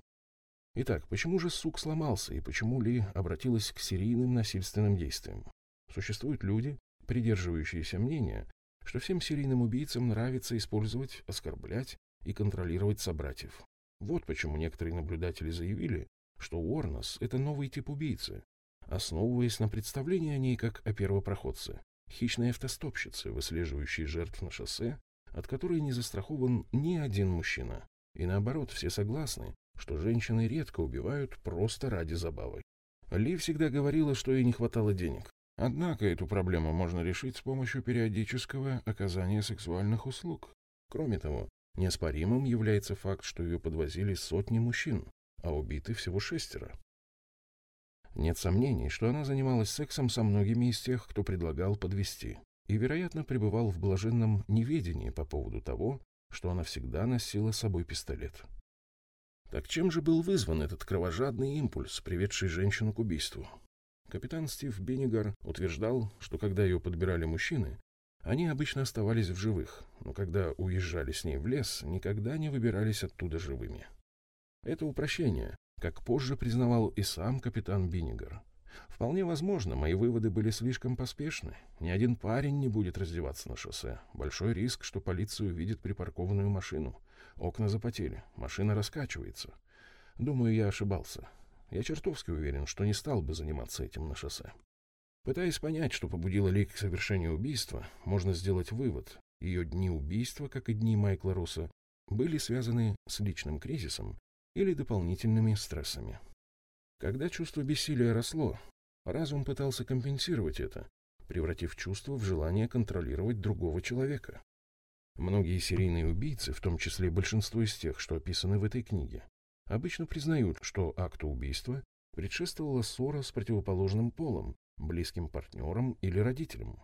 A: Итак, почему же сук сломался и почему Ли обратилась к серийным насильственным действиям? Существуют люди, придерживающиеся мнения, что всем серийным убийцам нравится использовать, оскорблять и контролировать собратьев. Вот почему некоторые наблюдатели заявили, что Уорнос — это новый тип убийцы, основываясь на представлении о ней как о первопроходце, хищной автостопщице, выслеживающей жертв на шоссе, от которой не застрахован ни один мужчина. И наоборот, все согласны, что женщины редко убивают просто ради забавы. Ли всегда говорила, что ей не хватало денег. Однако эту проблему можно решить с помощью периодического оказания сексуальных услуг. Кроме того, неоспоримым является факт, что ее подвозили сотни мужчин, а убиты всего шестеро. Нет сомнений, что она занималась сексом со многими из тех, кто предлагал подвести, и, вероятно, пребывал в блаженном неведении по поводу того, что она всегда носила с собой пистолет. Так чем же был вызван этот кровожадный импульс, приведший женщину к убийству? Капитан Стив Беннигар утверждал, что когда ее подбирали мужчины, они обычно оставались в живых, но когда уезжали с ней в лес, никогда не выбирались оттуда живыми. Это упрощение, как позже признавал и сам капитан Биннигар. Вполне возможно, мои выводы были слишком поспешны. Ни один парень не будет раздеваться на шоссе. Большой риск, что полиция увидит припаркованную машину. Окна запотели, машина раскачивается. Думаю, я ошибался. Я чертовски уверен, что не стал бы заниматься этим на шоссе. Пытаясь понять, что побудило Ли к совершению убийства, можно сделать вывод. Ее дни убийства, как и дни Майкла Росса, были связаны с личным кризисом или дополнительными стрессами. Когда чувство бессилия росло, разум пытался компенсировать это, превратив чувство в желание контролировать другого человека. Многие серийные убийцы, в том числе большинство из тех, что описаны в этой книге, обычно признают, что акту убийства предшествовала ссора с противоположным полом, близким партнером или родителем.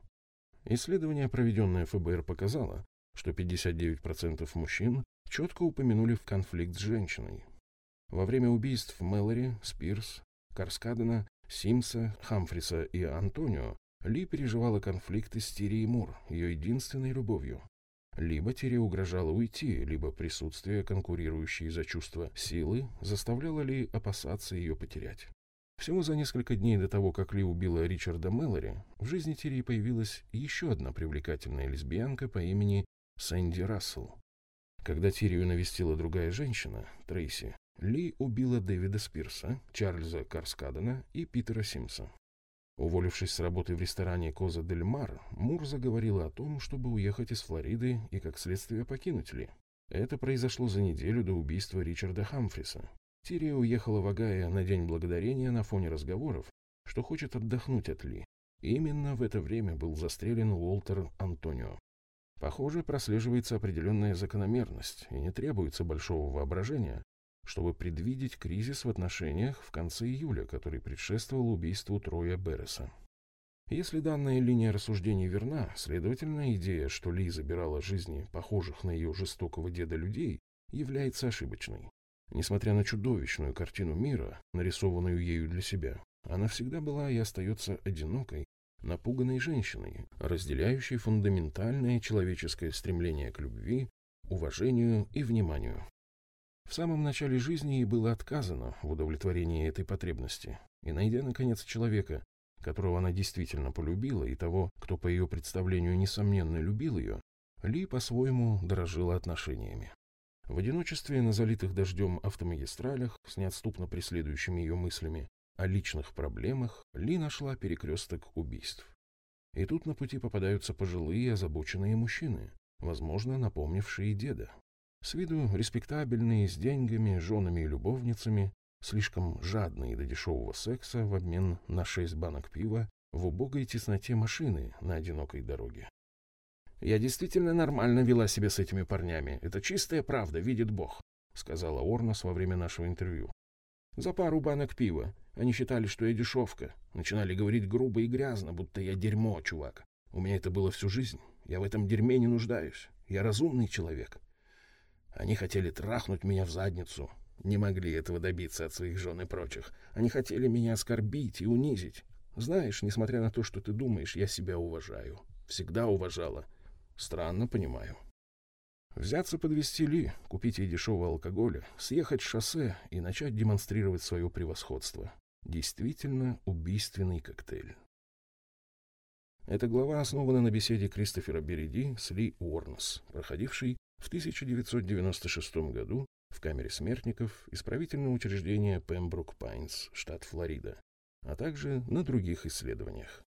A: Исследование, проведенное ФБР, показало, что 59% мужчин четко упомянули в конфликт с женщиной. Во время убийств Мэлори, Спирс, Карскадена, Симса, Хамфриса и Антонио ли переживала конфликты с Тирией Мур, ее единственной любовью. Либо Тири угрожала уйти, либо присутствие конкурирующей за чувство силы заставляло Ли опасаться ее потерять. Всего за несколько дней до того, как Ли убила Ричарда Мэлори, в жизни Тири появилась еще одна привлекательная лесбиянка по имени Сэнди Рассел. Когда Тирию навестила другая женщина, Трейси, ли убила Дэвида Спирса, Чарльза Карскадена и Питера Симса. Уволившись с работы в ресторане Коза Дель Мар, Мур заговорила о том, чтобы уехать из Флориды и, как следствие, покинуть Ли. Это произошло за неделю до убийства Ричарда Хамфриса. Тирия уехала в Агая на День Благодарения на фоне разговоров, что хочет отдохнуть от Ли. Именно в это время был застрелен Уолтер Антонио. Похоже, прослеживается определенная закономерность, и не требуется большого воображения, чтобы предвидеть кризис в отношениях в конце июля, который предшествовал убийству Троя Берреса. Если данная линия рассуждений верна, следовательно, идея, что Ли забирала жизни похожих на ее жестокого деда людей, является ошибочной. Несмотря на чудовищную картину мира, нарисованную ею для себя, она всегда была и остается одинокой, напуганной женщиной, разделяющей фундаментальное человеческое стремление к любви, уважению и вниманию. В самом начале жизни ей было отказано в удовлетворении этой потребности, и, найдя, наконец, человека, которого она действительно полюбила, и того, кто, по ее представлению, несомненно любил ее, Ли по-своему дорожила отношениями. В одиночестве на залитых дождем автомагистралях, с неотступно преследующими ее мыслями о личных проблемах, Ли нашла перекресток убийств. И тут на пути попадаются пожилые озабоченные мужчины, возможно, напомнившие деда. С виду респектабельные, с деньгами, женами и любовницами, слишком жадные до дешевого секса в обмен на шесть банок пива в убогой тесноте машины на одинокой дороге. «Я действительно нормально вела себя с этими парнями. Это чистая правда, видит Бог», — сказала Орнос во время нашего интервью. «За пару банок пива. Они считали, что я дешевка. Начинали говорить грубо и грязно, будто я дерьмо, чувак. У меня это было всю жизнь. Я в этом дерьме не нуждаюсь. Я разумный человек. Они хотели трахнуть меня в задницу. Не могли этого добиться от своих жен и прочих. Они хотели меня оскорбить и унизить. Знаешь, несмотря на то, что ты думаешь, я себя уважаю. Всегда уважала. Странно, понимаю. Взяться подвести Ли, купить ей дешевого алкоголя, съехать с шоссе и начать демонстрировать свое превосходство. Действительно убийственный коктейль. Эта глава основана на беседе Кристофера Береди с Ли Уорнес, проходившей в 1996 году в камере смертников исправительного учреждения Пембрук Пайнс, штат Флорида, а также на других исследованиях.